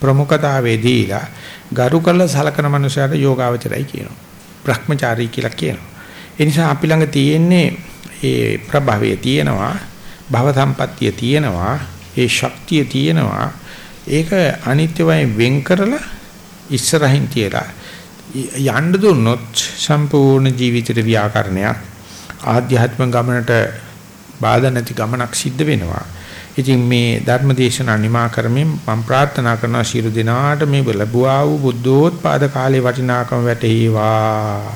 ප්‍රමුඛතාවයේ දීලා ගරු කරලා සලකන මනුස්සයට යෝගාවචරයි කියනවා. භ්‍රමචාරී කියලා කියනවා. ඒ නිසා අපි ළඟ තියෙන්නේ ඒ ප්‍රභවයේ තියෙනවා භව සම්පත්තිය තියෙනවා ඒ ශක්තිය තියෙනවා ඒක අනිත්‍යවයි වෙන් කරලා ඉස්සරහින් තියලා යන්න දුන්නොත් සම්පූර්ණ ජීවිතේ ව්‍යාකරණයක් ආධ්‍යාත්ම ගමනට බාධා නැති ගමනක් සිද්ධ වෙනවා. ඉතින් මේ ධර්ම දේශනා නිමා කරමින් මම ප්‍රාර්ථනා කරනවා ශිරු දිනාට මේ ලැබුවා වූ බුද්ධෝත්පාද කාලේ වටිනාකම වැටහිවා.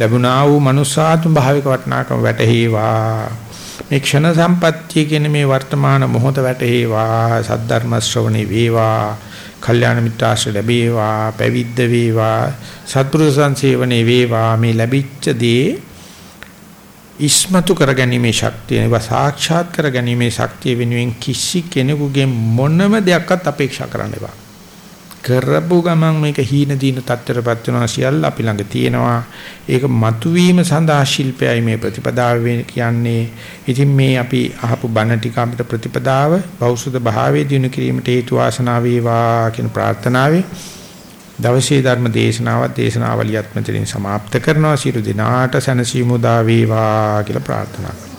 ලැබුණා වූ මනුසාතුම් භාවික වටිනාකම වැටහිවා. මේ ක්ෂණ සම්පත්තිය කියන මේ වර්තමාන මොහොත වැටහිවා. සද්ධර්ම ශ්‍රවණේ වේවා. කල්යාණ මිත්‍රාශ්‍රය ලැබේවා. පැවිද්ද වේවා. සත්පුරුෂ සංසේවනේ වේවා. මේ ලැබිච්ච දේ ඉස්මතු කරගැනීමේ ශක්තිය ඒවා සාක්ෂාත් කරගැනීමේ ශක්තිය වෙනුවෙන් කිසි කෙනෙකුගේ මොනම දෙයක්වත් අපේක්ෂා කරන්න එපා. කරපු ගමන් මේක හීන දීන තත්ත්වයටපත් වෙනවා සියල්ල අපි ළඟ තියෙනවා. ඒක මතුවීම සඳහා ශිල්පයයි මේ ප්‍රතිපදාව කියන්නේ. ඉතින් මේ අපි අහපු බණ ටික අපිට ප්‍රතිපදාව බෞසුද භාවයේ දිනු කිරීමට හේතු වාසනා වේවා කියන ප්‍රාර්ථනාවයි. දවසේ ධර්ම දේශනාවත් දේශනාවලියත් මෙතනින් સમાપ્ત කරනවා. සියලු දිනාට සැනසීම උදා වේවා කියලා ප්‍රාර්ථනා කරනවා.